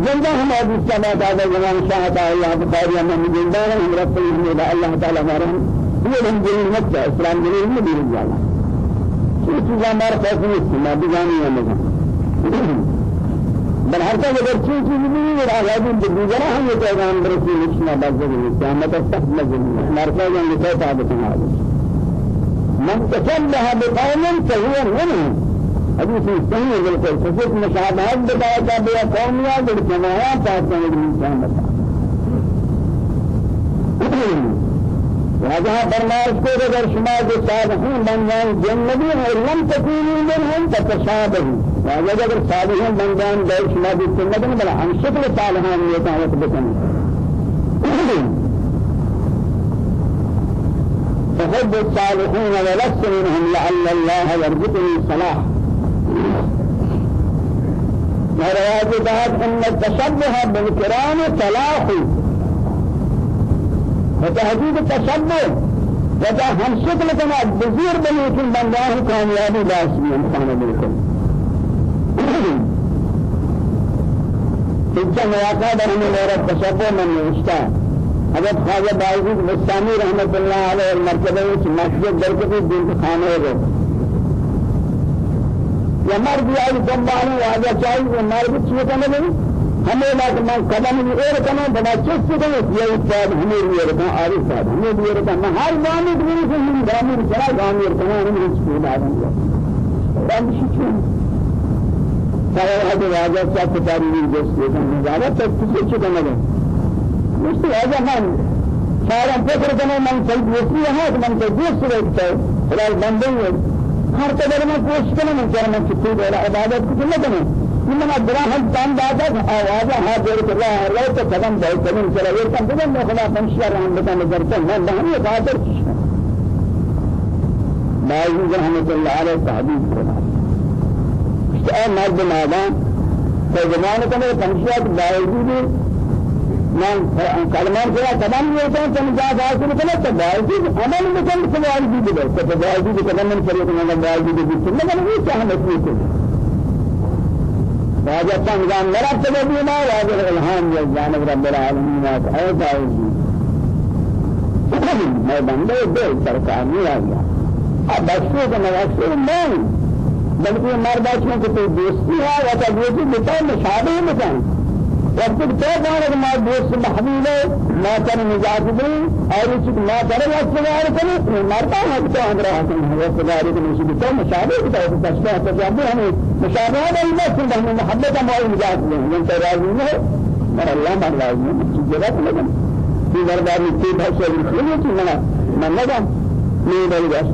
زندہ ہم ابھی سما دادا زمان شاہ تعالی اللہ بخاری ہم زندہ ہیں ہم رفتے ہیں اللہ تعالی ہمارا یہ ہم دین مت اسلام دین میں دین جانا یہ ہے میں بھی جانی ہے بل كذا اگر چیز چیز بھی ہے آزادی دیگر ہم یہ پیغام برسی لکھنا بازر ہے قیامت تک مزل مرکز ان کے تعبت ہے من تشبه بقوم فهو منهم حديث صحيح بالكل فسوق مشابهات بتاعتا بيا قوميا بالجماعات تاعتا الإنسان بتا وهذا فرمائش کو اگر شما کے صالحین بن جائیں جنبی ہے لم تکونوا منهم فتشابهوا. وهذا اگر صالحین بندان دل شما بھی سنت نہیں بلا ہم شکل صالحان یہ تعلق بکن فحب الصالحين ولست منهم لعل الله يرزقني صلاح ورواية بعد أن التشبه بالكرام صلاح وتهديد التشبه وجاء هم شكل كما بزير بنيكم بندان كاميابي باسمي إنسان بالكل إذا مواقع من نور التشبه من نشتا حضرت خواجہ باوجود مستانی رحمت اللہ علیہ المرتبہ مسجد درکتی دین خانے گئے یا مرد آئی دنبالی واجہ چاہیے مرد چیئے کرنے گئی ہمیں بات میں قدم بھی اور کرنا بڑا چست کرنا یہ استاد ہمیں بھی رکھا آری صاحب ہمیں بھی رکھا میں ہر گامی کی سے ہم گامی چلا گامی رکھنا ہم اس کو دادیں گے رب شکر سارے ہاتھ واجہ صاحب تاری بھی دوست یہ نظارہ تک کسی چکا نہ مش هذا من صار فكر كمان من سيد وسيا هذا من سيد وسيا كده خلال بندي هر قدر ما کوشش کرنا من کر من کتنی دیر عبادت کو نہ کرنا من ادرا ہم کام دادا آواز ہا دیر کر رہا ہے لو تو قدم دے قدم چلا یہ کم قدم میں خدا پنشیا رحم بتا نظر سے میں نہیں یہ قادر باوجود رحمت اللہ علیہ تحدید کرنا اے مرد زمان کو پنشیا کے باوجود من کلمان کرا قدم تو تم جا حاصل کرنا تو باوجود عمل میں کم سوال بھی دے تو باوجود قدم من تو میں باوجود بھی تو میں نہیں چاہتا کہ تو راجہ کا نظام میرا تو بھی نہ راجہ الہام یا جانب رب العالمین اے باوجود میں بندے دے سرکار نہیں آ گیا اب بچوں کا نواز نہیں بلکہ مرداشوں کو تو دوستی ہے یا تو دوستی بتا مشابہ بتائیں وقت تو دارد ما دوست محبوبه ما كان مزاج بي اور اس ما کرے استغفار کرے مرتا ہے تو ہمارا حسن ہے استغفار کے مشي تو مشابه کی طرف تشبيه تو جب ہمیں مشابه ہے اللہ سے ہم محبت ما مزاج میں من تراضی ہے مر اللہ مر راضی ہے جگہ لگن في دربار کی بھاشا ہے کہ میں میں لگا نہیں بل گیا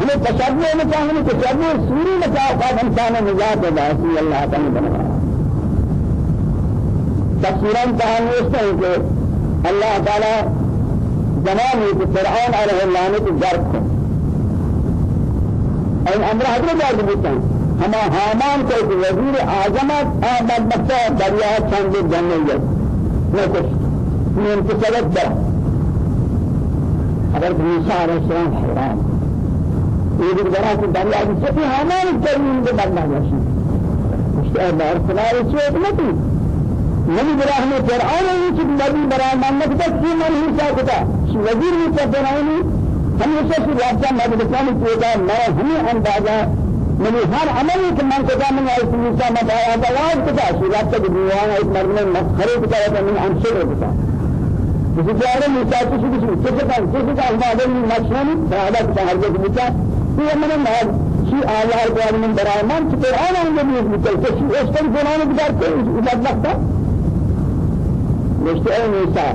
ہمیں تشبيه میں چاہیے کہ سوری میں چاہتا انسان نجات ہے اللہ تعالی تفسيرا تهانيستا ہے الله تعالى زمان ہے فرعون علیہ اللعنت ضرب کو أمر حضرت جاد بوتاں ہم حامان کو وزیر اعظمت احمد مکہ دریا چند جننے گئے. نہ کچھ من تسلط در اگر موسی علیہ السلام حیران. یہ بھی درا کہ دریا کی سفی حامان کے کے نہیں نبی براہم فرعون یہ چیز نبی برائے ماننے کا کی من ہی ساکتا وزیر بھی کہتے رہے ہمیشہ سے رابطہ مدرسہ میں کیا جائے میں ہمیں اندازہ۔ منی ہر عمل کہ من کہتا من ایسی موسیٰ مدعا دواز کتا شی رابطہ کی دیوان ایک مرد میں مسخرے کتا ہے من انشر کتا کسی جارے موسیٰ کسی کسی کسی کا کسی کا ہمارے میں مشہور فعلا کتا ہر جگہ کتا یہ من شی آیار قرآن من برائے من کہ قرآن ہم جب یہ مکل کسی اس پر قرآن بکار کے بدبختہ مشت اے موسیٰ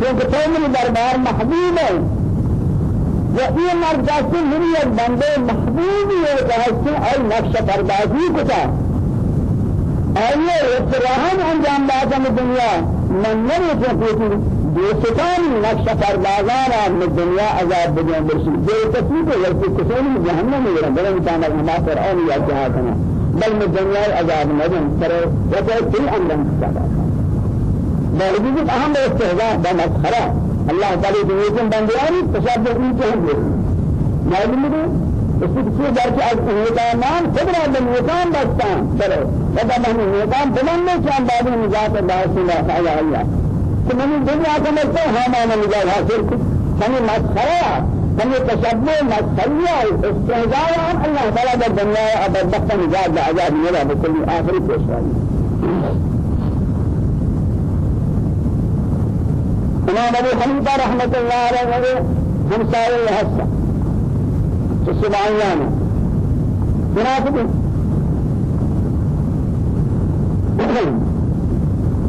چونکہ تو من دربار محبوب ہے و یہ مرد جاسی منی ایک بندے محبوبی ہے کہ ہستی اور نقش پردازی کتا آئیے اتراہم انجام داتا میں دنیا من نمی چونکہ دوستان نقش پردازانا من دنیا عذاب بدین برسی جو تصویب ہے یکی کسونی جہنم میں گرم بلن چانا ہما فرعون یا جہاتنا بل من دنیا عذاب مدن کرے وطا دل اندم کتا باوجود اهم استهزاء بمسخرة الله تعالى دنيتهم بندیانی تشابه دید معلوم ہے اس کی کسی در کے از نیکان خود را به نیکان بستان چلو ودا بہن نیکان بلند چاہم بعد نجات سے اللہ تعالی اللہ کہ من دنیا کا ملتا ہے ہم نجات حاصل ہمیں مسخرہ ہمیں تشبہ مسخرہ استهزاء اللہ تعالی دنیا ابد بخت نجات عذاب میرا بکل آخری پیشوائی امام أبو حنیفہ رحمت اللہ علیہ ہم سارے حصہ تو سبحانیانا منافق.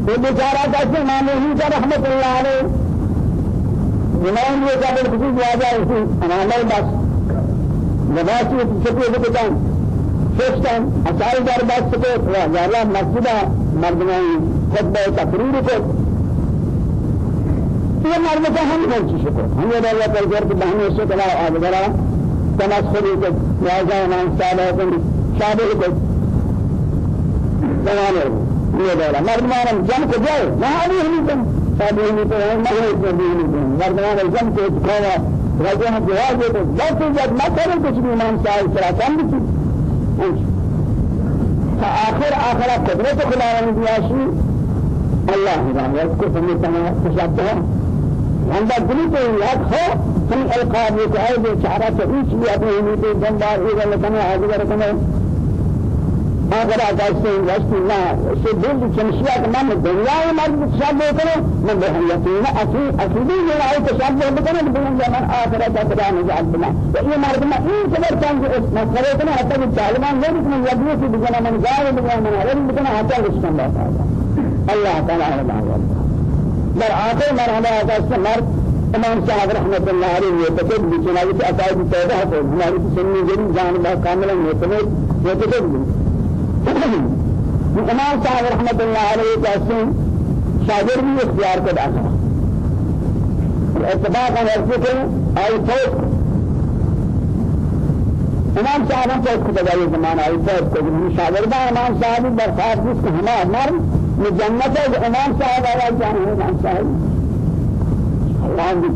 تو بیچارہ کیسے امام حنیفہ رحمت اللہ علیہ إمام یہ کا بالخصوص واجہ اسی امام بس نباسی سکے بکتان ششتان اچائی دار بس سکے واجہ مسجدہ مردمانی خطبہ تقریر کو یہ مرد کا ہم نہیں چیز کو ہم یہ اللہ پر جرد بہنے سے کلا آدھگرا تمسخری کو واجہ مان صالح کو شابه کو زمانے یہ دولا مرد مانم جم کو جائے نہ ابھی ہم کم شابه نہیں تو نہ ہے تو بھی نہیں مرد مانم جم کو کھوا راجہ ہم جواب دے تو بس جب نہ کرے کچھ بھی مان صاحب کرا کم بھی آخر آخر قدرت خدا نے دیا شی الله هدایت کو سمجھتا ہے تشبہ عند یاد ہو ہم القاب ایچ بھی اپنے ہی تو جنبار گل کنے آگے رکھنے اگر آدھاستے ہیں واسطی نہ اسے دل چمشیہ کہ میں دنیا میں مرد تشبہ کرو میں بہن یقین اکیدی یہ آئی تشبہ بکنے بلن جمع آخرت اقرا نجات بنا یہ مرد میں این قدر چانگ اس مسئلے کنے حتی کہ طالبان یہ بکنے یدیو کی بکنے من جائے بکنے من علم بکنے حتی رسکن باتا اللہ تعالی رضا در آخر مرحلہ آدھاستے مرد امام صاحب رحمت اللہ علیہ یہ بچنائی کی عقائد توبہ کو ہماری سنی جن جانبہ کاملا یہ تقید امام صاحب رحمت اللہ علیہ کہتے ہیں شاگرد بھی اختیار کو داخل اتفاق ہے کہ آئی فوت امام صاحب ہم فوت کو بجائے زمان آئی فوت کو شاگردہ امام صاحب برخواست کو ہمارا میں جنت امام صاحب آیا جانے امام صاحب. اللہ بھی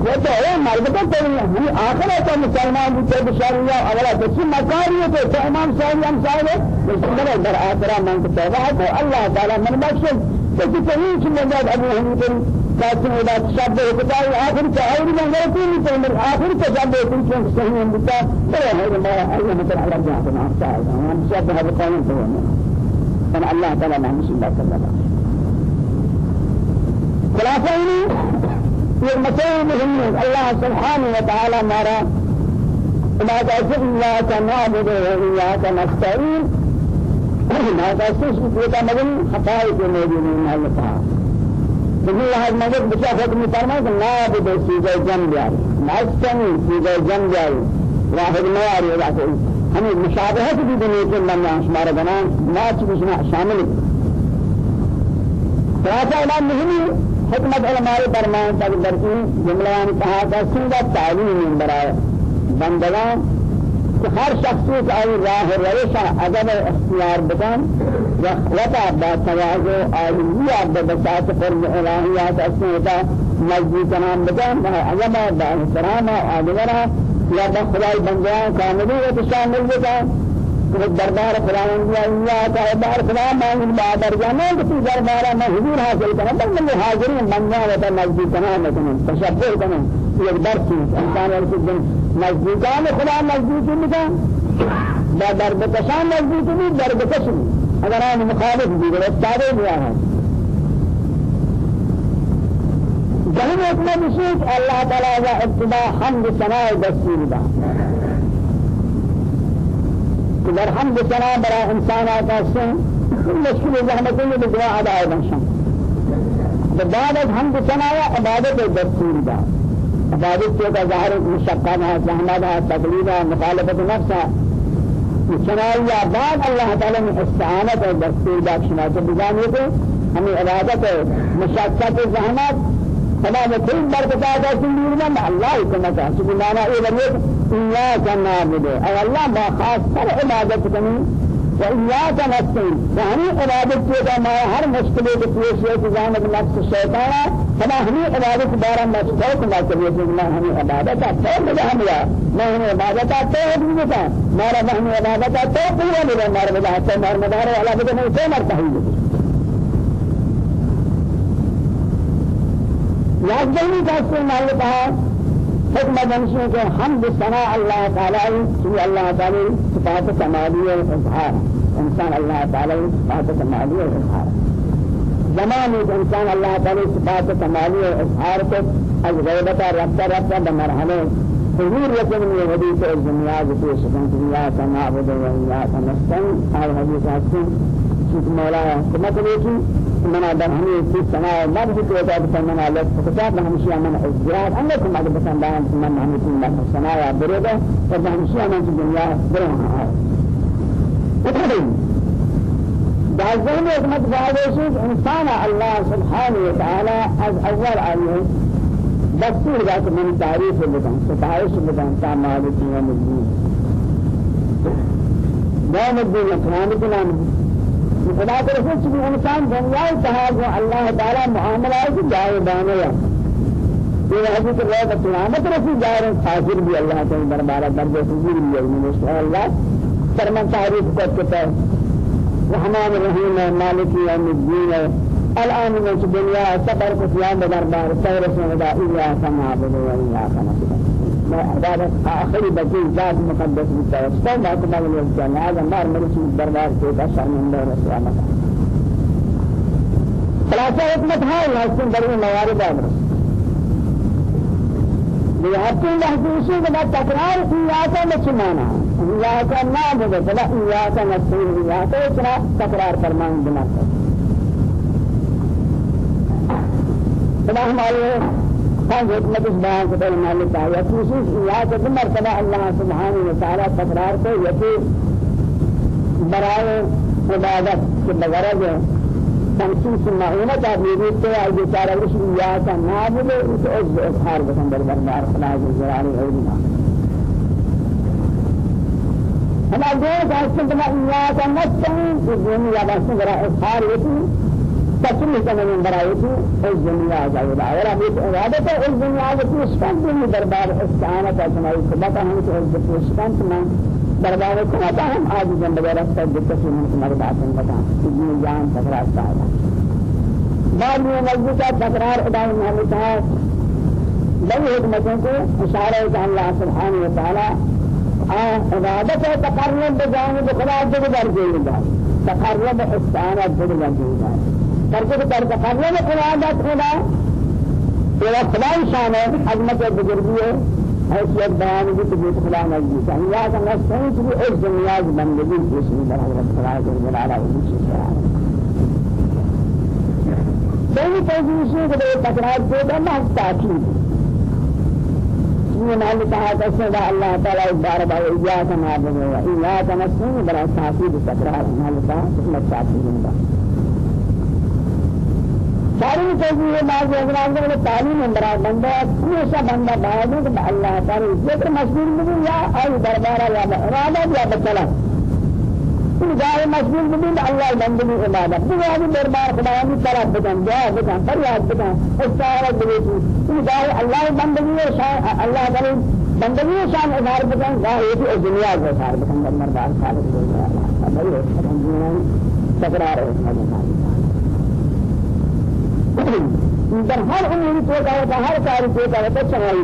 وہ تو ہے مرد تو ہم آخر تو مسلمان بھی تو بشریہ اگلا تو. سی مکاری ہے تو امام صاحب ہم صاحب. ہے میں در آخر من کو توبہ ہے اللہ تعالی من بخش تو کہ کہیں کہ مدد ابو حنیفہ قاسم ادا شب ہوتا ہے آخر کا اور من غلطی نہیں تو من آخر کا جب ہے کہ صحیح ہم بتا تو ہے ما اللہ متعال جہاں ہم صاحب ہم تو ہے اللہ تعالی من بسم الله صلی اللہ خلاصہ یہ مسئلہ مهم ہے اللہ سبحانہ و تعالی ما تعرف إياك نعبد وإياك نستعين؟ ما تعرف كذا مدن حقائق موجودين الله تعالى بسم الله المجد بشافة مفرما نعبد سيجا جنبيار نستعين سيجا جنبيار واحد ما يعرف ہمیں مشابہت بھی دنیا کے من شمار بنا ما چیز شامل خلاصہ اعلان نہیں حکمت علماء فرمان تک درکی جملان کہا کہ سنگا تعلیم برائے بندگان کہ ہر شخص کو آئی راہ روش ادب اختیار بکن وقتا با تواضع آئیہ بساط قرب الہیات اسنیتا نزدیک نام بکن ادب با احترام آدورا یا بخدای بندگان کاملی و تشامل بکن دربار فلان یا کا دربار فلان مانگ بادر جانا کہ تو دربار میں حضور حاصل کرنا بل میں حاضرین بننا ہے نزدیک کرنا مثلا تشبہ کرنا یہ درس انسان اور دن نزدیکان خدا نزدیک نہیں با درب کشان نزدیک نہیں درب کش اگر آن مخالف بھی گرفتار ہوا ہے جہاں حکمت شیخ اللہ تعالی کا ابتدا حمد ثنا دستور دا در حمد سنا برا إنسان آتا سن مشکل زحمت میں دعا ادا ہے بنشان بعد از حمد سنا عبادت دستور دا عبادت کے کا ظاہر مشقت ہے زحمت ہے تکلیف ہے مخالفت نفس ہے. سنایا بعد اللہ تعالی نے استعانت اور دستور دا شنا تو بجانے کو ہمیں عبادت مشقت زحمت تمام كل بركة هذا سنين من الله كما سبحانه إيه إياك نعبد أي الله ما خاص سر عبادت كني وإياك نستعين يعني عبادت كذا ما هر مشكلة بتوش في جانب نفس الشيطان فما هني عبادت بارا مشكلة ما كبير ما هني عبادت تو مجھے ہم یا ما هني عبادت تو بھی بتا مارا ما هني عبادت تو پورا مجھے مارا مجھے تو مار مدار والا بھی نہیں تو مرتا ہی یاد نہیں کہ اس نے کہا حکم بنشی کہ حمد ثنا اللہ تعالی سبحان اللہ تعالی صفات کمالی و اظہار إنسان اللہ تعالی صفات کمالی و اظہار زمان إنسان اللہ تعالی صفات کمالی و اظہار کو از غیبت ربط ربط بمرحلے حضور رسول من حدیث في سبحان دنیا کا معبود و اياك نستعين هذا حدیث ہے کہ مولا حکمت لیکن منا در همه چیز سنا بعد کی تو داد فرمان الله فقط من همشي من ازدياد أنا كم بعد بسان دان من همه چیز من سنا یا برده و من همشي من دنیا بره ها بعضهم حكمت بعضهم إنسان الله سبحانه وتعالى از أول عليه دستور ذات من تعريف بدن ستعيش بدن تعمال الدين والدين دام الدين أكرام الدين خدا کے رسول چلی انسان دنیا کہا جو اللہ تعالی معاملہ ہے کہ جائے بانے یا یہ حدیث روایت قیامت رسول جائے رہے حاضر بھی اللہ تعالی دربارہ درجہ حضور بھی ہے۔ ان اللہ فرمان تعریف کو کہتا ہے رحمان الرحيم مالك يوم الدين الآن من الدنيا سبر كفيان بدربار سير سندا إياك نعبد وإياك نستعين عبادت آخری بچی ذات مقدس مستوى ما كنا من الجنة هذا نار مرسي دربار في بشر من رسول الله خلاصة حكمت هاي الحسن بڑی موارد أمر. لهذه الحديث بنا تكرار؟ إياك نسمعنا إياك نعبد ولا إياك نستعين إياك. تكرار فرمان بنا خدا ہمارے اس بیان کو بڑی مالک ہے خصوص یاد ہے مرتبہ اللہ سبحانہ و تعالی تکرار کو یتی برائے عبادت کے بغیر جو تنسیس معونت آدمی تو آئی بیچارہ اس یا کا نابود اس عز اظہار بکن در دربار خدا جلال علیہ ہم آگے کہ اس میں یا کا نستعین اس دنیا بس برا اظہار یتی تسلیم کنن برای تو از دنیا جاوید اور ابھی عبادت از دنیا کی اسپن بھی دربار استعانت اسمائی خدا ہم تو از اسپن میں دربار خدا ہم آج جن وغیرہ سب کسی من تمہاری باتیں بتا اتنی جان تکرار کا بعد میں مسجد کا تکرار ادا ہوتا ہے بڑی حکمتوں کو اشارہ ہے اللہ سبحانہ و تعالی عبادت بجانب خدا درجے میں تقرب استعانت بدل جائے ترجمه در تقرب قرآنات خدا یہ خدا. شان ہے عظمت بزرگی ہے حیثیت بیان بھی تو خدا نزدیک ہے اللہ کا نستعین کی اس دنیا کی بندگی جس میں در حضرت خدا کے جلالہ و جس سے صحیح توجیہ سے کہ تکرار کو کرنا تاکید. یہ مال کہا کہ سدا اللہ تعالی بار بار اياك نعبد واياك نستعين بلا تاکید تکرار مال کا اس تاکید ہوگا ساری چیزیں بعض حضرات نے تعلیم اندرا بندہ ہمیشہ بندہ بعد میں اللہ تعالی ذکر مشغول بھی یا اي دربار یا ارادہ یا بچلا ان جائے مشغول بھی اللہ بندی عبادت۔ بھی ہے دربار خدا کی طرف بدن دعا بدن فریاد بدن استعارت بھی ان جائے اللہ بندگی شان اللہ تعالی بندگی شان اظہار بدن ظاہر ہے دنیا کا اظہار بدن دربار خالق کو اللہ تکرار ہے۔ در هر امور تو کا ہر کار کو کا تو چنائی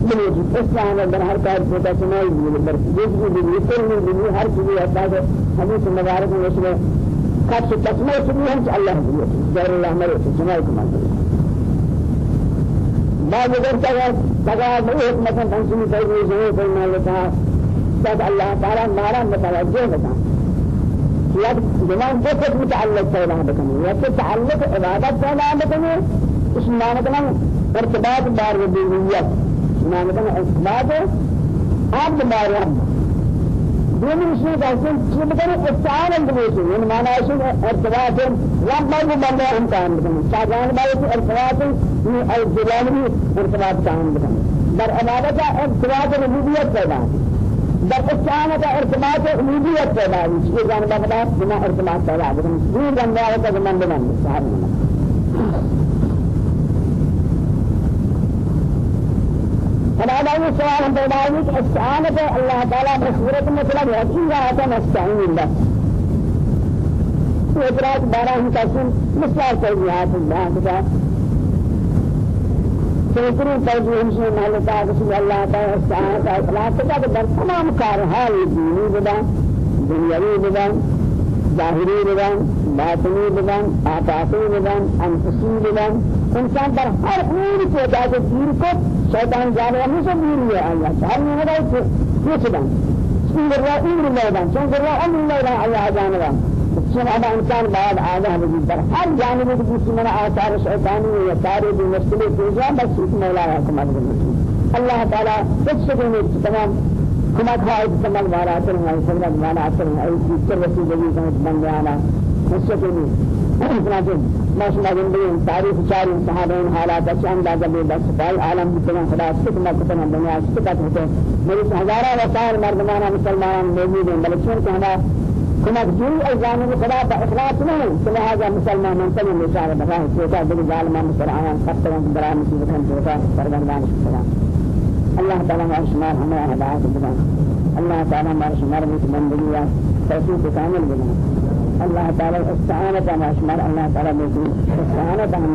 بنی اسلام در ہر کار کو کا چنائی بنی در جس بھی بنی کل میں بنی ہر چیز ہوتا ہے حدیث مبارک میں اس میں خاص تسمہ سے ہم اللہ بنی دار اللہ ہمارے چنائی کو مانتے بعد اگر تگا تگا ایک مثلا تنسیمی تیجی زمین فرما لیتا تب اللہ تعالی مارا متوجہ بتا یا جنان دو قسم تعلق پیدا بکنی یا تو تعلق عبادت پیدا بکنی اس معنی ارتباط بار بالربوبیت معنی ارتباط عبد بار رب مشکل کہتے ہیں کہ بکنی استعان اندویسی یعنی معنی ہے ارتباط. رب بار بندے ہم کام بکنی شاہجان بار ارتباط. الجلالوی ارتباط کام بکنی در عبادت ارتباط ربوبیت پیدا در استعانة ارتباط الوهية پیدا ہوئی یہ جانبہ بتا بنا ارتباط پیدا لیکن دور بندہ ہے تو زمان بنا صاحب فهذا هو سؤال عن تداويك استعانة الله تعالى بصورة مطلب ہے کہ ذات نستعين الله وإدراك بارا ہم قسم مثال توجيهات الله سيكون توجيه مسلم الله تعالى رسول الله تعالى استعانة إخلاص كذا در تمام كارها ديني بدن دنيوي بدن ظاهري بدن باطني بدن آفاقي بدن أنفسي بدن إنسان در هر أمور کو جاتے دیر کو شیطان ہمیں سے دیر ہے اللہ ہر میں ہے کہ بدن سن اللہ أمر اللہ سن اللہ أمر اللہ اللہ جانوا سبحان انسان بعد آگاہ وجود در ہر جانب کی دشمن آثار شیطانی ہے سارے بھی مشکل کی جا بس اس مولا حکمت ہے اللہ تعالی سب سے میں تمام حکمت ہے استعمال والا ہے سبحان والا ہے اس کی سروس وجود ہے بن جانا اس سے میں اتنا کہ ماشاء اللہ زندگی تاریخ چار صحابین حالات اچھا اندازہ بے بس. بھائی عالم کی تمام خدا سے تمام تمام دنیا سے بات ہوتے میرے ہزاروں وسائل مردمان مسلمان موجود ہیں بلکہ ہمارا كما جوری ایزانی خدا با اخلاص نہیں لہذا مسلمان من تمام مشاعر بخاه سوتا دل ظالمان مسرعان خطران برا مصیبتان سوتا سرگردان شکران اللہ تعالی ما شمار ہمیں ہدایت بدن اللہ تعالی ما شمار بھی بندگی توفیق کامل بدن الله تعالى استعانة ما أشمل الله تعالى بسم استعانة هم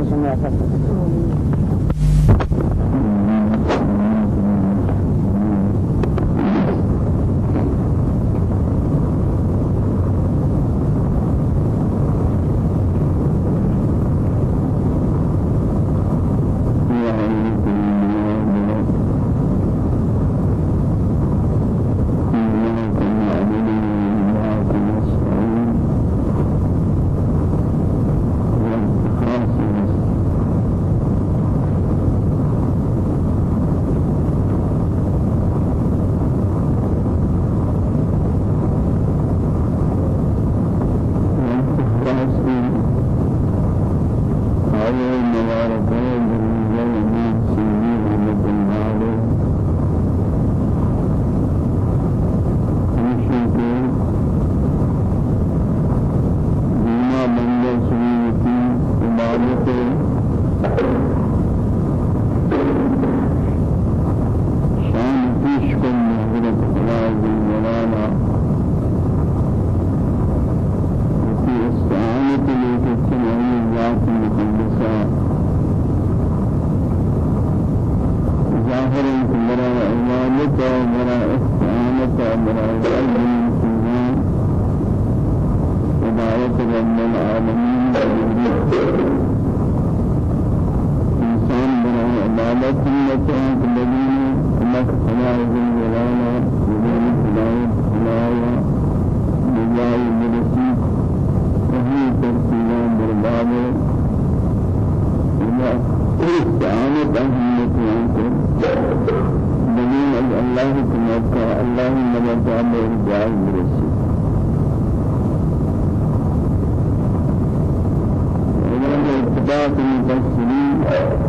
إخلاص المستقيم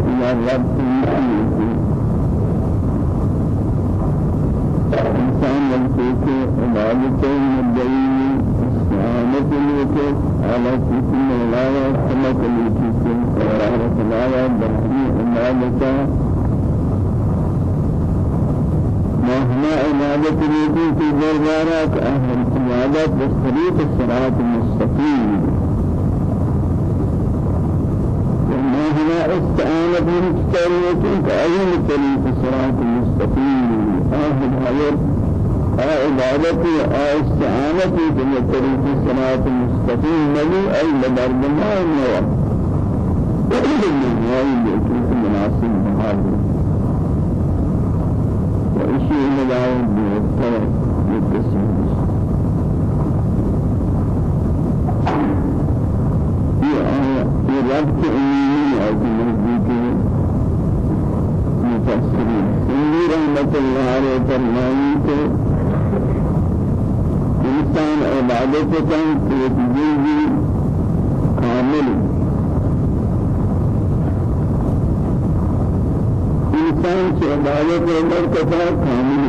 إلى الرب المؤمن إنسان يلقيك عبادة المدعين استعانة لك على كتن لا يحمك لكتن قرارة لا يبرحي عبادة. مهما عبادة لكتن في دربارات أهل عبادة بالطريق الصراط المستقيم. استعانت من كتابك أين طريق الصراط المستقيم؟ آه آهد حيات عبادتي آه، استعانتي من طريق الصراط المستقيم. ملي أي لبرجماء النواب وإذن مناسب بحال وإشي مدعو بيوتر بالتسميس في آية في ربط رحمت اللہ علیہ فرمائی کہ إنسان عبادت کا نتیجی کامل إنسان کی عبادت عمر کتھا کامل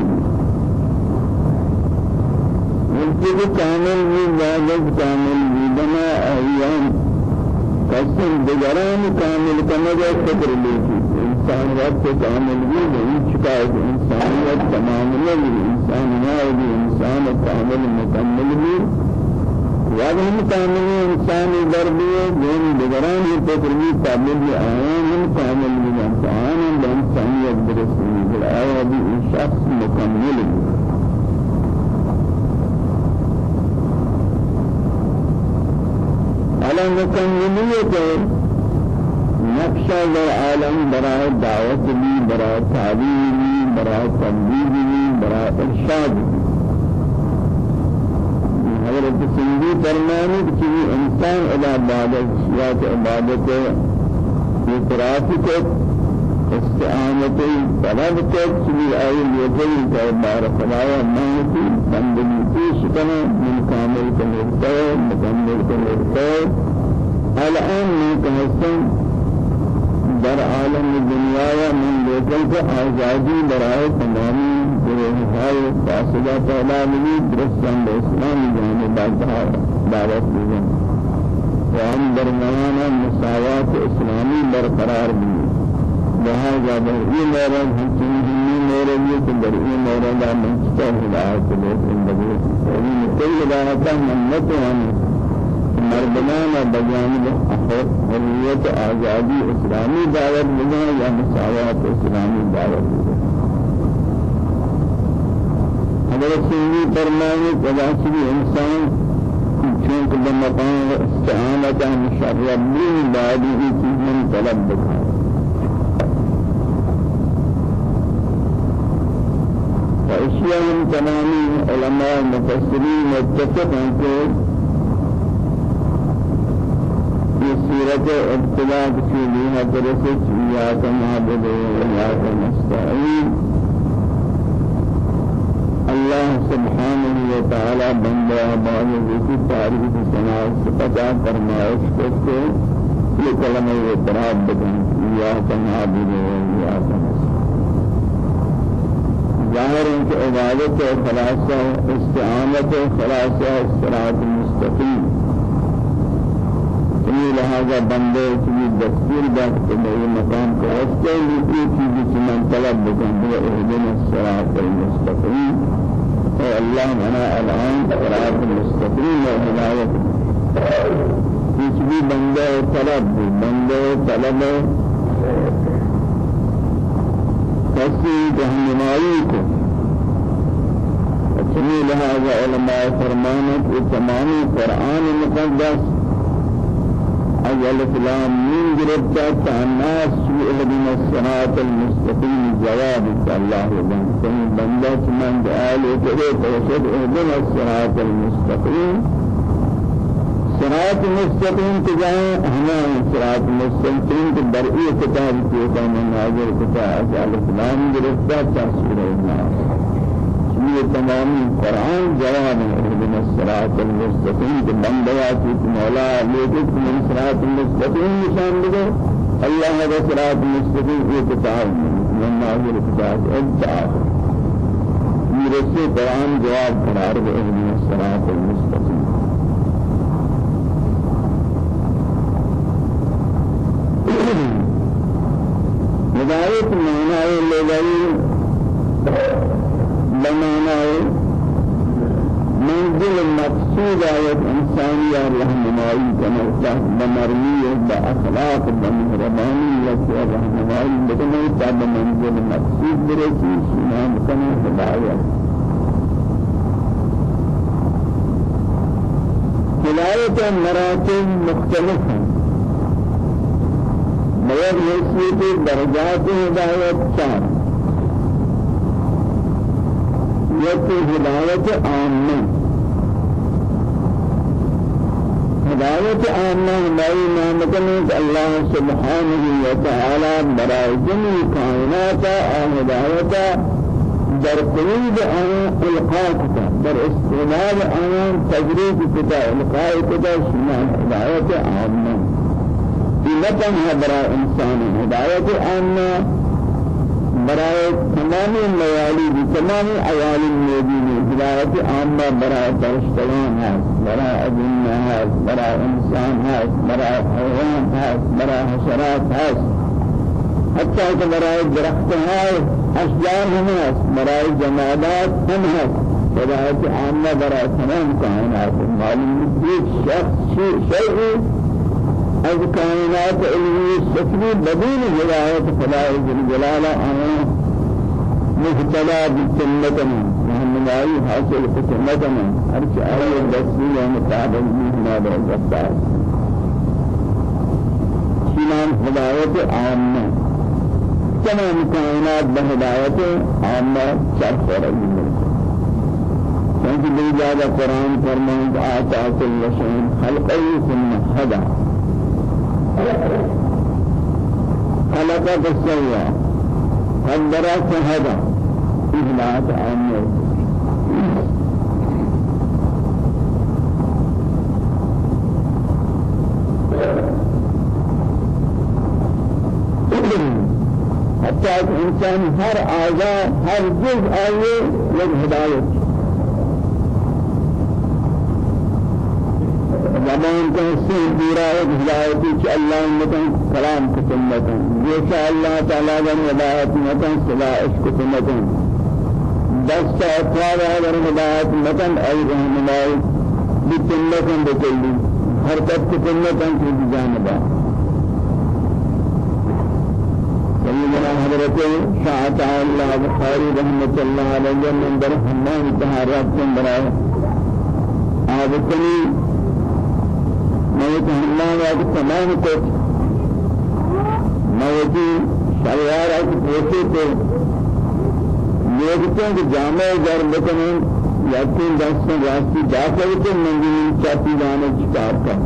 مسجد کامل بھی عبادت کامل بھی بنا ایام قسم دیگران کامل کا نظر فکر لیتی انسانیت کو کامل بھی نہیں چکا ہے انسانیت تمام نہیں انسانیت انسان کامل مکمل بھی وادم کامل انسان در بھی جن دگران یہ فکر بھی کامل بھی آیان کامل بھی انسان انسانیت درست نہیں بل آیا بھی شخص مکمل بھی على مكملية نقشہ لے عالم برائے دعوت بھی برائے تعلیم بھی برائے تنبیہ بھی برائے ارشاد حضرت سندھی فرمانے کہ انسان ادا عبادت یا عبادت اعتراف کو استعانت طلب کو کہ آئی لیکن کہ بار خدایا میں کی بندگی کی شکنے من کامل کو مکمل الان من کہتا در عالم دنیا یا من لوگوں کو آزادی برائے تمامی گروہائے فاصلہ پیدا ملی درستان اسلام جانب دعوت دیجن وہم درمیان مساوات اسلامی برقرار ملی لہذا در این مورد حکم جنی مورد یہ کہ در این مورد آمنچتا ہدایت لیکن بگیر یعنی کل ہدایتا منت و مردمان بجانب حریت آزادی اسلامی دعوت بدن یا مساوات اسلامی دعوت حضرت سنگی فرمائے جدا چلی انسان چونکہ بمقام استعانت ہم شر ربی بعدی چیزیں طلب بکھا واشیاء تمامی علماء مفسرین متفق ہیں کہ یہ صورت ابتدا کی لیہ درس ایاک نعبد و ایاک نستعین الله سبحانه وتعالى بندہ بعض ذکر تعریف سنا صفتا فرمائش کرتے یہ کلمہ اعتراف بدن ایاک نعبد و ایاک نستعین ظاهر ان کی عبادت و خلاصہ استعانت و خلاصہ مستقیم لہذا بندے چنی دستور بات کہ میں مقام کو ہستے لیے چیز چنان طلب بکن۔ هو اهدنا الصراط المستقيم اے اللہ منا الان صراط المستقيم و ہدایت۔ کچھ بھی بندے طلب بندے طلب۔ کسی رہنمائی کو۔ لہذا علماء فرمانت تمام قرآن مقدس أجل فلان من گرفتا تعناس سوئل بن الصراط المستقيم جواب الله بن سن بندہ من دعال کرے توشد إهدنا الصراط المستقيم. صراط مستقيم تجاه هنا صراط مستقيم تبرئي كتاب كتاب من نازل كتاب أجعل فلان جرفتا تأثير الناس یہ تمام قرآن جواب من الصراط المستقيم بندیات مولا لیکن من صراط المستقيم نشان دے۔ اللہ هذا صراط المستقيم یہ کتاب من نازل كتاب ابتعاف یہ رسول قرآن جواب قرار دے من الصراط المستقيم هدایت معنی لغوی بمعنی منزل مقصود آیت انسانی اور رحمنائی کمرتا بمرمی بأخلاق بمهربانیت و رحمنائی بکنی تا بمنزل مقصود برسی سنان کنی هدایت هدایت مراتب مختلف ہیں مگر حیثیت درجات ہدایت چار یک ہدایت عامہ ہدایت عامہ ہماری نامکن اللہ سبحانہ وتعالی برای جمعی کائنات ہدایت در قلوب آن القاء کتا در استعمال آن تجرید کتا القاء کتا شما ہدایت عامہ قیمتا ہے برای انسان ہدایت آنا برای تمام میالی بھی تمام عوالم موجود ہدایت آنا برای فرشتگان ہے برای ادنہ ہے برای انسان ہے برای حیوان ہے برای حشرات ہے حتى کہ برای درخت ہے اشجار ہم ہے برای جمادات ہم ہے ہدایت آنا برای تمام کائنات معلوم ہے شخص شيء از کائنات علمی سفری بدون ہدایت خدا جل جلالہ آیا مبتلا بسنتنا رحمنائی حاصل بسنتنا ہر چاہیے دستی و مطابق بھی ہمارا رفتار شنان ہدایت عامہ تمام کائنات بہدایت عامہ چرخ رہی ہے کیونکہ بھی زیادہ قرآن فرمان آتات الرسول خلقی ثم هدى. خلق فسوى قدر فهدى إهلاك عامل حتى الإنسان هر آزا هر جزء آيه لك هداية زبان کا سے پورا ایک ہدایت کہ اللہ متن کلام کو سنتن جیسا اللہ تعالی نے ہدایت متن صدا عشق سنتن دست اطوار اگر ہدایت متن ای رحمنائی بسنتن بکلی. حرکت کرنے کا کی جانبا سيدنا حضرت شاعت الله بخاري رحمة الله عليه من در حمام تهارات من برای آبتنی موت حمام وقت تمام کو موتی شلوار آج پوچھے تو دیکھتے ہیں کہ جامع گر بکنیں یقین دست راستی داخل کے منزل چاپی جانے چکار کا۔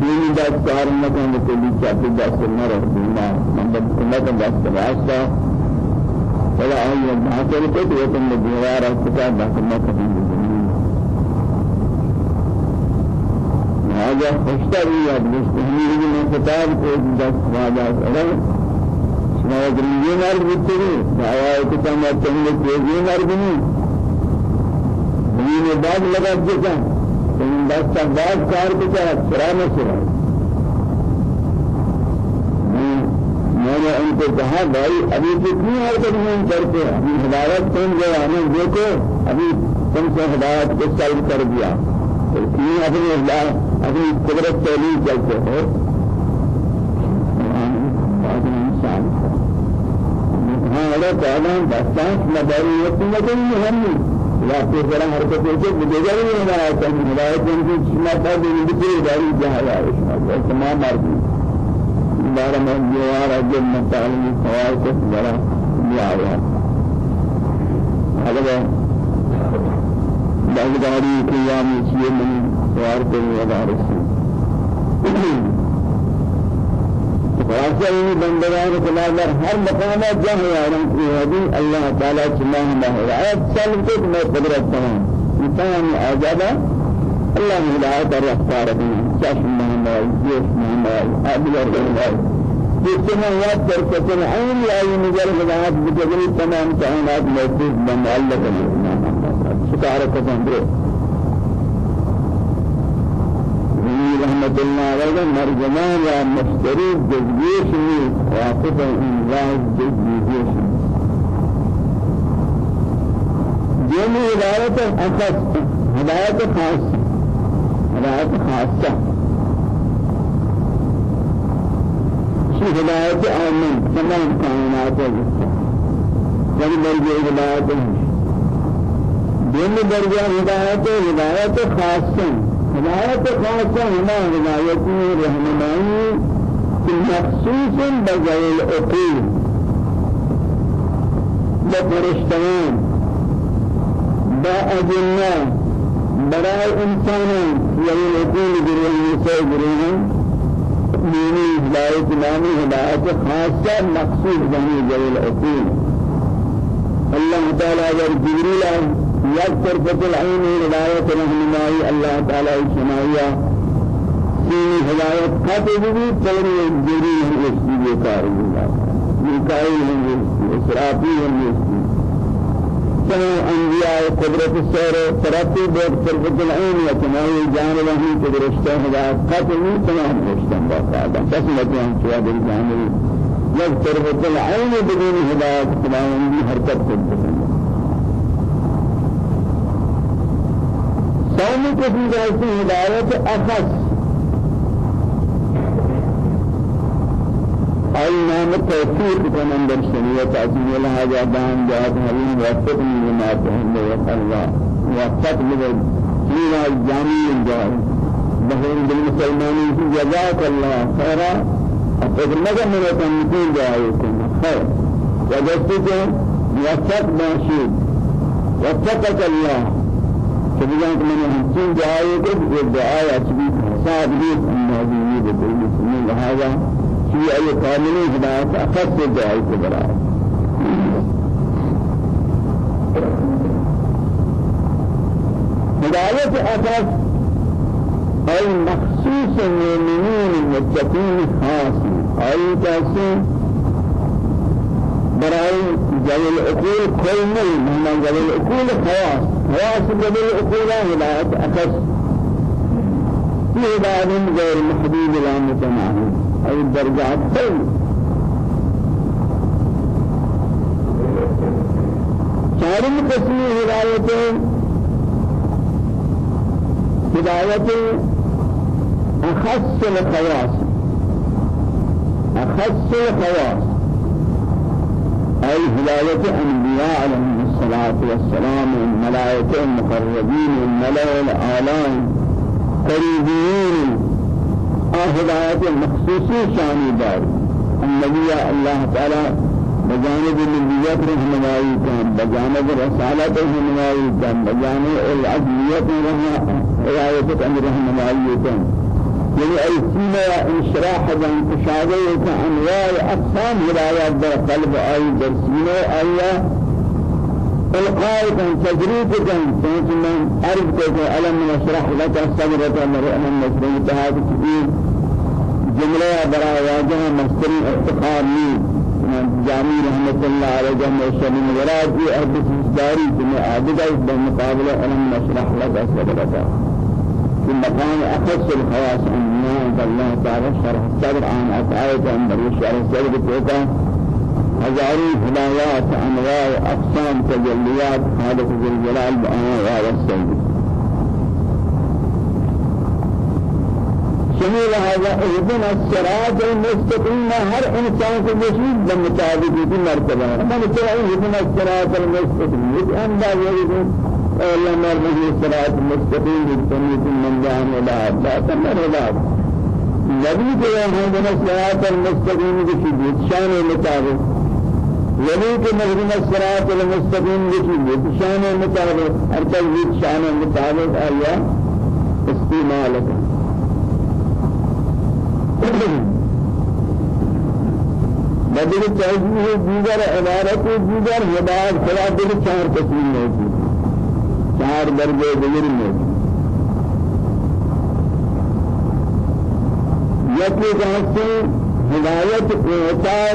دینی دست کار مکان کے لیے چاپی دست نہ رہ دینا مطلب کمت دست راستہ فلا آئی داخل کو تو تم نے دیوار اختیار داخل نہ کریں هذا خشتري يا مستهمي من كتاب کو دست راجع کرے نادرین مر بتری دعوای که تم تم تیزی مر بنی این بعد لگا جتا این دست بعد کار بچا سرا نہ سرا मैंने उनको कहा भाई अभी कितनी हरकत नहीं करते अभी हिदायत तुम जो आने देखो अभी तुमसे हिदायत को सल्व कर दिया तो तीन अपनी अभी कुदरत पहले ही चलते हो। हमारे पहला बस्तान मदारी होती मदन हम रास्ते बड़ा हरकत होते गुजरा ही होगा ऐसा हिदायत उनकी सीमा था जो उनकी उदारी जहाँ आए तमाम आदमी बारह में जो आ राज्य में ताली सवाल को बड़ा दिया हुआ अगर बागदारी क्रिया में चाहिए, मैंने من سوار كل ودارسي واسعی بندگان خدا در ہر مقام جہاں یارم کی ہدی اللہ تعالی چلاہ ہدایت سلم کو میں قدرت تمام. انسان آزادا اللہ ہدایت اور رفتار اپنی چشم محمد جیش محمد جس میں یاد کر سکتے ہیں عین یا نظر ہدایت بجلی تمام کائنات محفوظ بن اللہ کا شکار کو الله عليه مرجمان يا مشتري جزيش لي واقف إنزاه جزيش دين هداية أخص هداية خاصة. هداية خاصة. شو هداية آمن؟ تمام كائنات يعني درجة هداية دين درجة هداية هداية خاصة. ہدایت خاصہ ہما ہدایتی رہنمائی مخصوص بغیر العقول بفرشتان با اجنہ برای انسانان یعنی العقول گروہ سے گروہ دینی ہدایت نامی ہدایت خاصہ مخصوص بنی بغیر العقول اللہ تعالی اگر جبریل يذكر فتح العين هداية رحمناي الله تعالى السماوية. سيني هداية خاتم بھی تلنی جری ہے اس کی کار ميكائيل ہے اسرافیل ہے سنة أنبياء قدرة السير ترتي بيت فرقة العين يتناوي جانب أهل قدرة هداية خاتم تمام رشتن باقاعدة تسمة عن سواد الجانب. يذكر فتح العين بدون هداية تمام حركة قدرة دومی قسم جیسی ہدایت اخص أي نام توفيق كمان در شريعة أسمي لها جابان جاب هذين وفقني لما تهم الله وفق فينا الجامي الجاي بهين بالمسلمانين في جزاك الله خيرا أقول لك من تنمتين جايكم خير وجدتك وفق باشيد وفقك الله سبحان من همچین جائے کہ یہ دعا اچھی حساب بھی اندازی یہ بدل سنی لہذا شیء ای کامل ہدایت اخذ سے دعا کے برائے ہدایت أخذ. ای مخصوص المؤمنین المتقین خاص. ای کیسے برائے جل العقول كل من جل العقول خواص واسب بالعقول هداية أخص في هداية غير محدود لا متناهي. أي الدرجات خير چارم قسمی ہدایت هداية أخص الخواص أخص الخواص أي هداية أنبياء عليهم الصلاة والسلام الملائكة المقربين الملائكة الآلام قريبين. آه هداية مخصوصي شاني دار. النبي الله تعالى بجانب النبيات رحمنائی کن بجانب رسالت رحمنائی کن بجانب العدلیت رحمنائی کن يعني أي سيما انشراح جان كشاغي كأنواع أقسام هدايات در قلب أي در سيما أي ألقاء كان تجريد كان سنت من أعرف كيف ألم نشرح لك صدرك مرئنا نشرح تهاد كثير جملة برا واجه مستر افتخار لي جامع رحمة الله عليه جمع الشمين وراد في أرض سجاري جمع عابدة بالمقابلة ألم نشرح لك أسبابك في مقام أخص الخواص أن الله تعالى شرح الصدر عن عن بريش على الصدر بتوتا هزاري هدايات أنواع أقسام تجليات خالق ذي الجلال بأنواع والسيد شميل هذا اهدنا الصراط المستقيم هر إنسان کو مشید بمطابق کی مرتبہ ہے من تو اهدنا الصراط المستقيم؟ یہ انداز ہے اللہ مرضی الصراط المستقيم جتنیت من جان ولا لا تمر ولا نبی کے اهدنا الصراط المستقيم کی شان مطابق ولی کے مهدنا الصراط المستقيم کی شان مطابق ہر چیز شان مطابق آیا استعمال کریں بدل تجزیه دیگر عبارت دیگر هدایت خدا دل چهار قسم موجود چهار درجه دیگر موجود یکی کہتے ہدایت اعطاء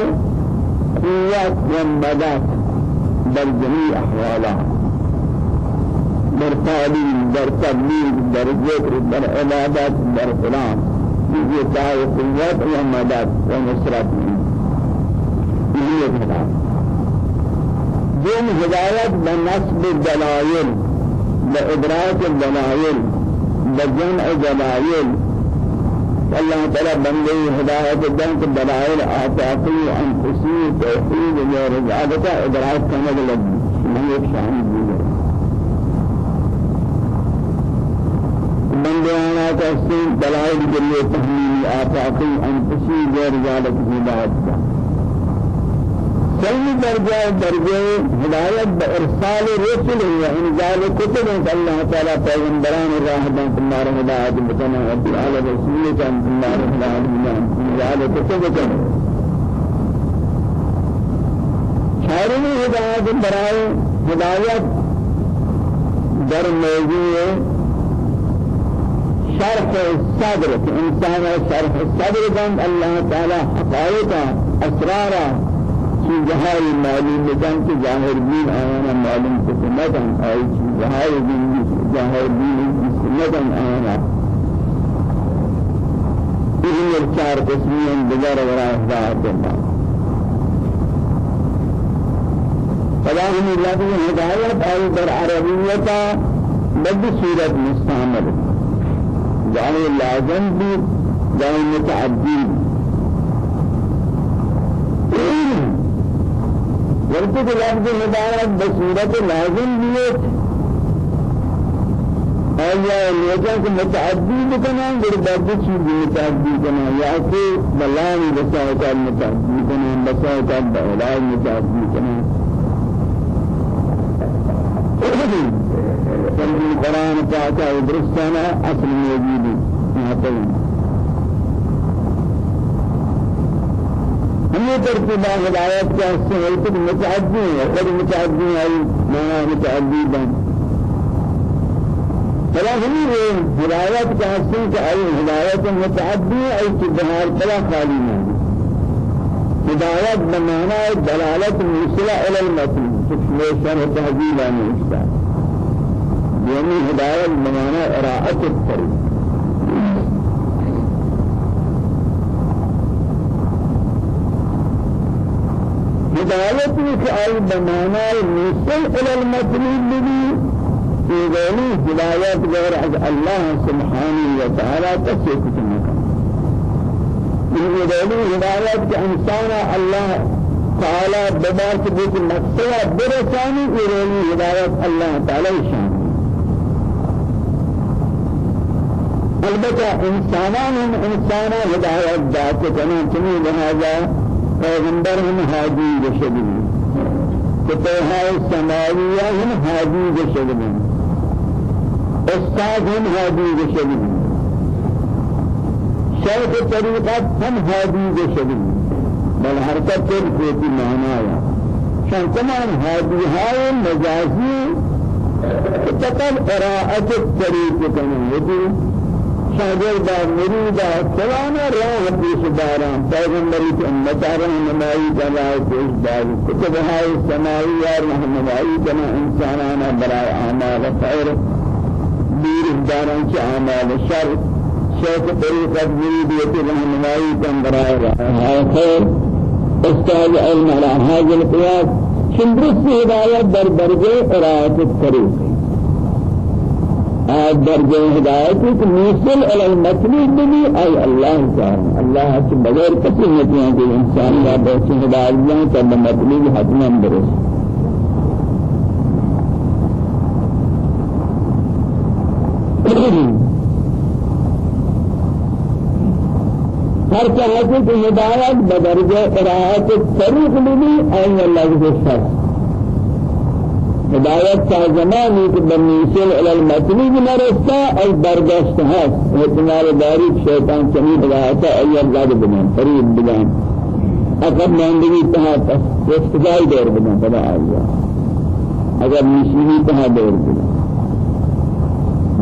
قوت و مدد در جميع احوالها در تعلیم در تبلیغ در ذکر در عبادت در فلان یہ چاہے قوت و مدد و نصرت یہ ہدایت دون ہدایت بنصب الدلائل بإدراك الدلائل بجمع الدلائل الله تعالى بندے ہدایت دن کے دلائل آتاقی انفسی توحید و رجعت کا ادراک کرنے لگی یہ ایک شان دیگر بندیانا کسی دلائل جلیے تحمیلی آفاقی انفسی غیر ذالک ہدایت سلمی درجہ درجہ ہدایت بارسال رسل و انزال کتب اللہ تعالی پیغمبران راہ دن تمہارا ہدایت بتنا عبد العال رسول جان تمہارا ہدایت انزال کتب کن چارمی ہدایت برائے ہدایت در موضوع شرح الصدر إنسان شرح الصدر كان الله تعالى حقائق أسرارا جهاز معلوم كان في ظاهر دين آيانا معلوم أي في جهاز دين ظاهر سنة آيانا إذن الشعر قسميا بجار وراء إهداء الله فلاهم الله هداية أي در عربية بد سورة مستعمل. جعل لازم بھی جعل متعدی ورته لفظ مبارک بصورت لازم بھی آیا لوگوں کو متعدی بکنا در بعد چیز متعدی بنا یا کہ بلان بسائط متعدی بنا بسائط بلان متعدی بنا تنزيل القرآن فاتا ودرستانا أصل موجود نهتين ہمیں ترتیبہ ہدایت کے حصے ہیں کہ متعدی ہیں اور متعدی ہیں مانا متعدی بن فلا ہمیں ہدایت کے حصے کہ ای ہدایت متعدی ای کی بہار بلا خالی نہیں ہدایت بمعنى دلالت موصلة إلى المتن تشمل شرح تهذيب عن الإسلام يعني هداية بمعنى قراءة الطريق. هداية كأي بمعنى الموصل إلى المطلوب به إذن هداية غير الله سبحانه وتعالى تسيك تنكم إذن هداية كإنسان الله تعالى ببار تبوك مقصوة برساني إذن هداية الله تعالى شان. البتة إنسانان هم إنسان هدایت دات کنن چنین لہذا پیغمبر هم حاجی بشدی کتاب سماویہ هم حاجی بشدی استاد هم هادی بشدی شیخ طریقت هم هادی بشدی بل حرکت پر کوتی معنایا. شان تمام هادی های مجازی تقل قراءت الطريق كمان يدي شاگرد مرید سوانا راه پیش داران پیغمبری کی امت رہنمائی جلائے پیش داری کتب های سمائی یا رہنمائی جنا انسانانا برای اعمال خیر. دیر داران کی اعمال شر. شیخ طریقت مریدیت رہنمائی کن برای راه خیر. أستاذ علم على هذا القياس شندرس هداية در درجة قراءة الطريق آد درجة هداية مثل على المطلوب بني أي الله تعالى الله سے بغیر کسی ہے کہ انسان یا بہت ہدایت تب مطلوب حتما درست ہر چاہتے کہ ہدایت بدرجہ قرآت طریق لبی أي لفظ الشخص هدایت تا زمانی کہ بالنسبة إلى المطلوب نرستا أي برداشت هست. احتمال داری شیطان چمی بلاتا أي اللہ بنان قریب بنان اقب ماندگی تہا استدائی دور بنان فلا آئیہ اگر نشیہی تہا دور بنان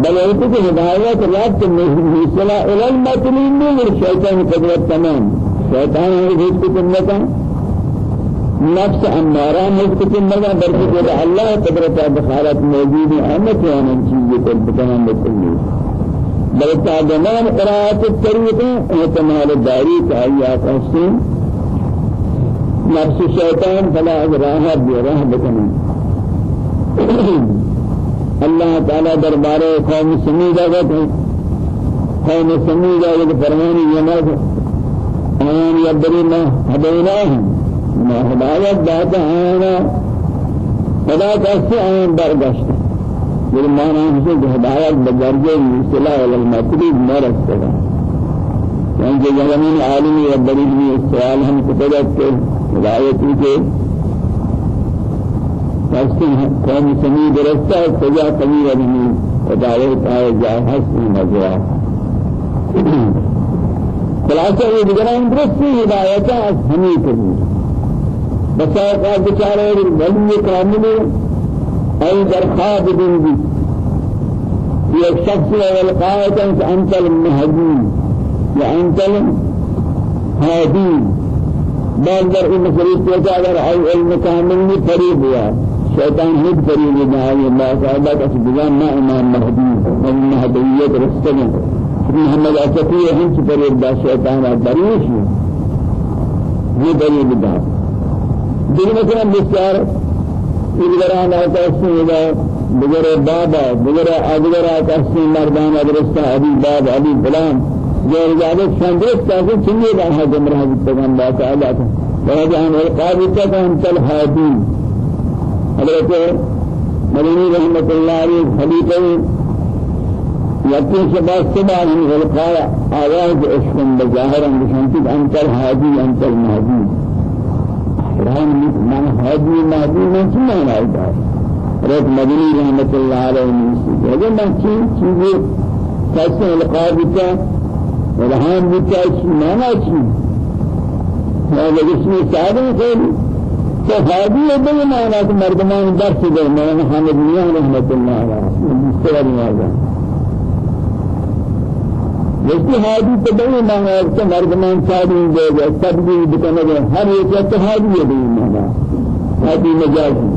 بل ایسے کہ ہدایت رات مثلا إلى المطلوب من الشيطان قدرت تمام. شیطان ہے جس کا نفس امارہ ہے تم کا بلکہ کہ اللہ قدرت بخارت موجود ہے ہمیں کیا نہیں چیز کو بتانا مطلب بل تمام قرات الطريق احتمال داری تعیات حسین نفس الشيطان فلا راہ براہ بکنن الله تعالى دربار قوم سميدا وقت قوم سميدا وقت فرماني يناد آن يبري ما هديناهم ما هدايت ذات آنا فلا تأسي آن برگشت بالمعنى حسن هدايت بجرجة مثلا ولا المطلوب مرسلا يعني جميع عالمي يبري لي السؤال هم كتبت هدايتي کے فاسن قوم سمی درستا سجا کبیر نہیں ہدایت آئے جائے حسن مجرا خلاصہ یہ دیگران درستی ہدایت از ہمیں کرنی بس اوقات بیچارے ولی کامل ای در خواب دن بھی یہ شخص اول قائد انت المهدی یا انت الهادی بعد در این مسئله پیدا اگر ای علم کامل نہیں قریب ہوا شيطان هد فريد دعائي الله تعالى كسبان ما إمام مهدي من مهدية رسول محمد أسفية هم فريد دا شيطان الدريش یہ دلیل دا دیگر مثلا بسیار ادگران آتا اسم دا دیگر بابا دیگر ادگر آتا اسم مردان ادرستا ابی باب ابی فلان. جو اجازت سندرست تاکہ چنگی راہ جمرہ بتگان با تعالی تا وجہان القابطہ ہم تل حادین حضرت مدنی رحمت اللہ علیہ بعد سے بعد ہم غلقاء آواز عشقن بظاہرا بشانتک انتر حاجی انتر مہدی رحم من حاجی مہدی من معنی آئیتا حضرت مدنی رحمت اللہ علیہ وسلم اگر من چی چیزی کیسے غلقاء بتا ورحام بتا چی معنی چی؟ هذا اسمه سعادة خير فهذه بين معنى مردمان درس ده معنى محمد بن رحمة الله عليه مستوى هذا جیسے حادی تبعی معنی ہے کہ مردمان شادی دے گا تبدیل بکنے گا ہر ایک اتحادی ہے بھی معنی حادی مجازی.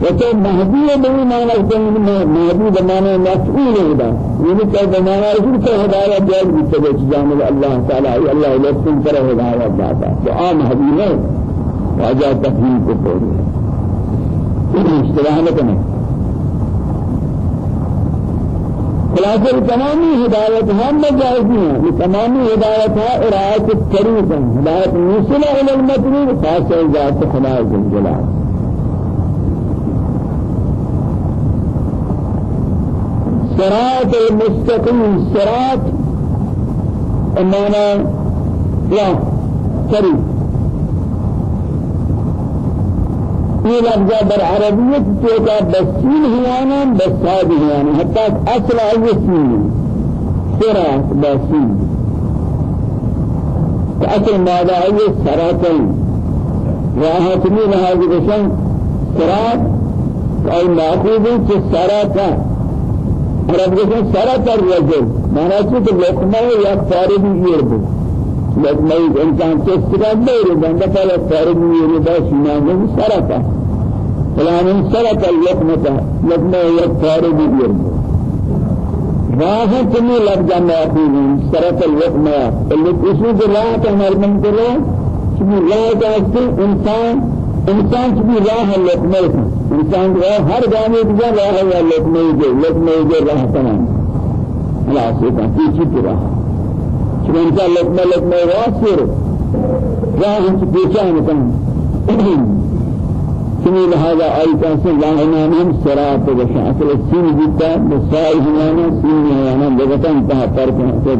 وتو مهدي بني ما نقول مهدي بمعنى مسؤول هذا يعني كيف بمعنى رسول كه هداية جال بيتبع جانب الله تعالى الله يلسن كره هداية داتا تو آم مهدي نه. واجا تفهيم کو پوری اشتراح نہ کریں خلاصة تمامی ہدایت ہم جائزی ہیں۔ تمامی ہدایت ہے ارایت الطریق ہدایت موصلہ إلى المطلوب خاصة ذات خدا جلال۔ صراط المستقيم صراط امانا لا طريق یہ لفظ بر عربیت تو کا بسین ہوانا بساد ہوانا حتی أصل ہے سین صراط بسین اصل ماذا ہے سراتل راحت میں لحاظ بشن صراط اور ماخوذ سے سراتا عرب بشن سرات الرجل. مانا چیز لقمہ یک فارغی یہ لكن إنسان تستقبل بيره بند فلا فارغ يريد بس ما سرقة فلان سرق اللقمة لقمة يفارغ بيره راحة تمي لفظ ما فيه سرق اللقمة. اللي تسوق راحة عمل من كله تمي راحة إنسان إنسان تمي راحة اللقمة. إنسان راحة هر جانب بجا راحة اللقمة يجي لقمة يجي راحة تمام. خلاص يبقى في شيء راحة چون که لکمه لکمه واسر راه انت پیچان کن سمی لہذا آئی کانسی لا امامهم سرات بشا اصل سین جتا بسائی ہمانا سین ہمانا لگتا انتہا فرق ہے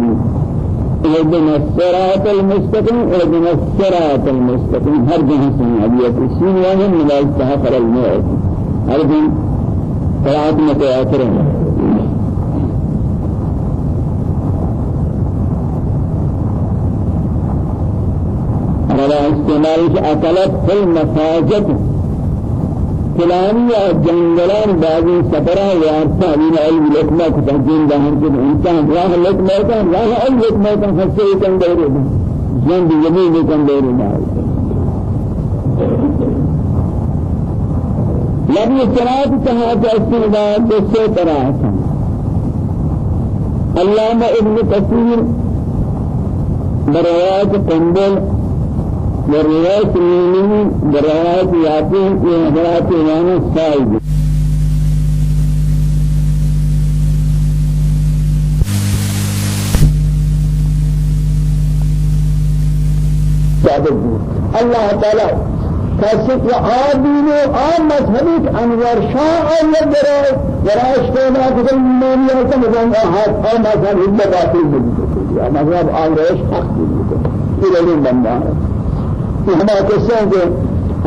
اهدنا الصراط المستقيم اهدنا الصراط المستقيم هر جهة سنعبية السين وهم من الاستحقر الموت هر جهة صراط متواترين ولا استعمال أكلت في المفاجة فلانی جنگلان بعضی سفرہ وارثہ من علم لکمہ کو تحجین دہن کے انسان راہ لکمہ کا راہ علم لکمہ کا خسے کن دے رہے جن بھی زمین کن دے رہے لبی صلاة کہا کہ استعمال دوسرے طرح تھا علامہ ابن کثیر بروایت قنبل والرواية المؤمنين بالرواية يعطيه في حضرات إمام السائد الله تعالى كسب وعادين وعام مذهبك أنور شاء الله ورایش کنا کدوم مومی هستم بزن آهات آم مذهب هیچ باطل بود مذهب آنش حق بود إلى اليوم بنداره ہما قصوں کے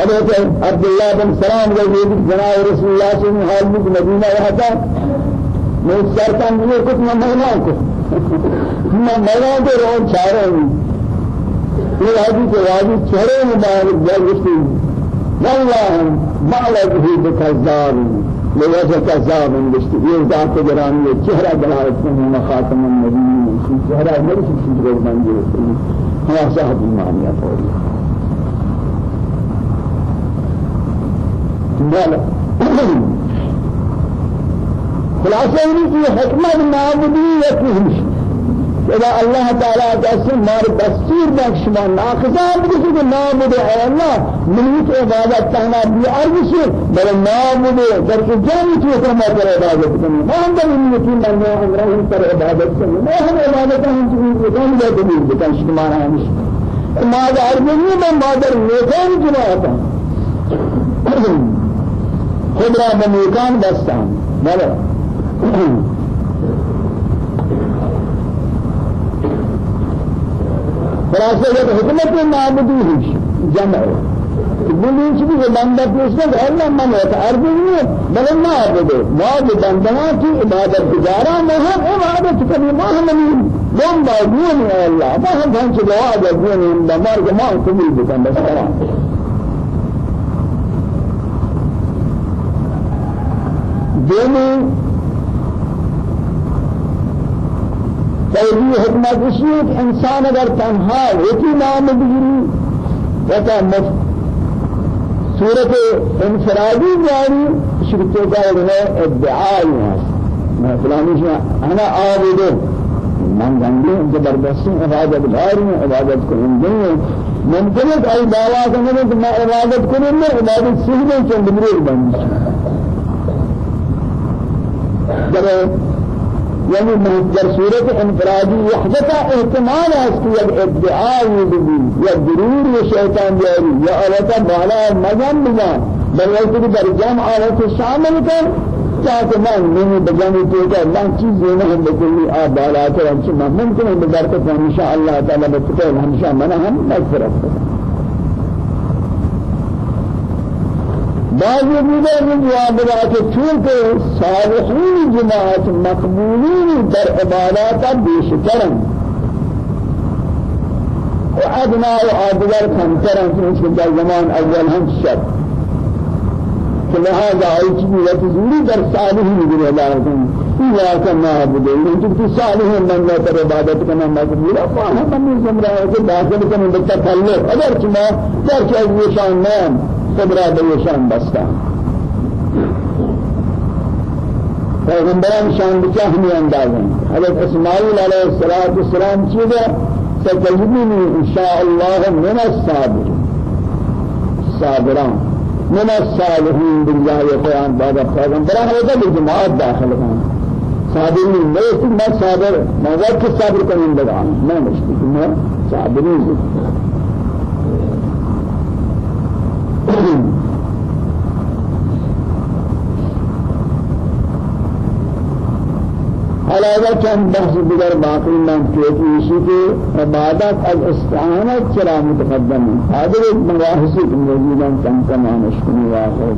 حضرت عبداللہ بن سلام کا یہ جناب رسول اللہ صلی اللہ علیہ وسلم مدینہ رہا تھا میں سرکن یہ کچھ نہ مہنا کو میں مہنا کے روز چارے ہوں یہ حدیث کے وادی چہرے مبارک جلستی والله ما لديه بكذاب لوجه كذاب بشتي يذاك جراني چهرہ دلالت من خاتم النبيين چهرہ مرشد شجر بنجي هو صاحب المعنى قولي بلا خلاصہ یہ کہ حکمت معبودیت ہے إذا الله تعالى قسم مار دستور بخش ما ناقصان ہے اللہ ملوک عبادت تہنا بھی عرض سے بل معبود در کے جانی تو کرنا کر عبادت کرنا ما ہم در یقین بننا ہم رہن پر عبادت کرنا ما ہم عبادت ہم جو کام دے دین بکن شمارا ہم ما نہیں میں ما در نیکان جناتا خود را به میکان بستن بله. خلاصه یک حکمت معبودی هیچ. جمع بولین چیزی که بنده پوشتن الله من ارضی نیست بل ما عبده ما به بندنا کی عبادت گزارا ما هم عبادت کنیم. ما هم نمیم لون باگون الله. ما هم هنچ دعا جدونیم بمار ما قبول بکن. بس دومی پہلی حکمت اسی ہے کہ انسان اگر تنہا ایکی نام بگیری وقتا صورت انفرادی جاری شرکتوں کا ایک ادعائی ہے۔ میں فلانی سے أنا عابد من گنگے زبردستی عبادت داری ہیں عبادت کرنے ہیں۔ ممکن ہے کہ ای دعویٰ کرنے کہ میں عبادت کرنے میں عبادت سہنے چند مرور بن جب يعني در صورت انفرادی وحدت احتمال ہے کہ یک ادعا بھی یا ضرور شیطان جاری یا البتہ بالا مجم بجا بل وقت در جمع آلت شامل کر چاہتے میں نہیں بجانے تو کہ اللہ چیز دینا ہم بکلی آب بالا کر ہم سے ممکن ہے ببرکت ہمیشہ اللہ تعالی بکتے ہمیشہ منہ ہم مغفرت کریں بعض دیگر جواب داد کہ چونکہ صالحین جماعت مقبولین در عبادات بیشترن. و ادنا و آدگر کمترن چونکہ در زمان اول ہم شد کہ لہذا آئی چیزی و تزوری در صالحین دیگر عبادتن. إياك نعبد إنك صالح من لا ترى عبادت كنا مقبول. فهم من زمرة کے داخل کرنے بالتكلف اگر چما در چیز شان نام. صبر بيشان بستا پیغمبران شان بچا ہمیں انداز ہیں حضرت اسماعیل علیہ الصلوۃ والسلام چیزا ستجدنی انشاءاللہ من الصابر صابران. من الصالحین بالله قرآن بعد پیغمبران ہوتا ہے جماعت داخل ہیں صابرین نہیں میں صابر میں وقت صبر کرنے لگا میں مشکل میں صابرین علاوہ چند بحث دیگر باقی من کیتی اسی کے عبادت از استعانت چرا متقدم ہے حاضر ایک مباحثی کم کمانش کنی واقع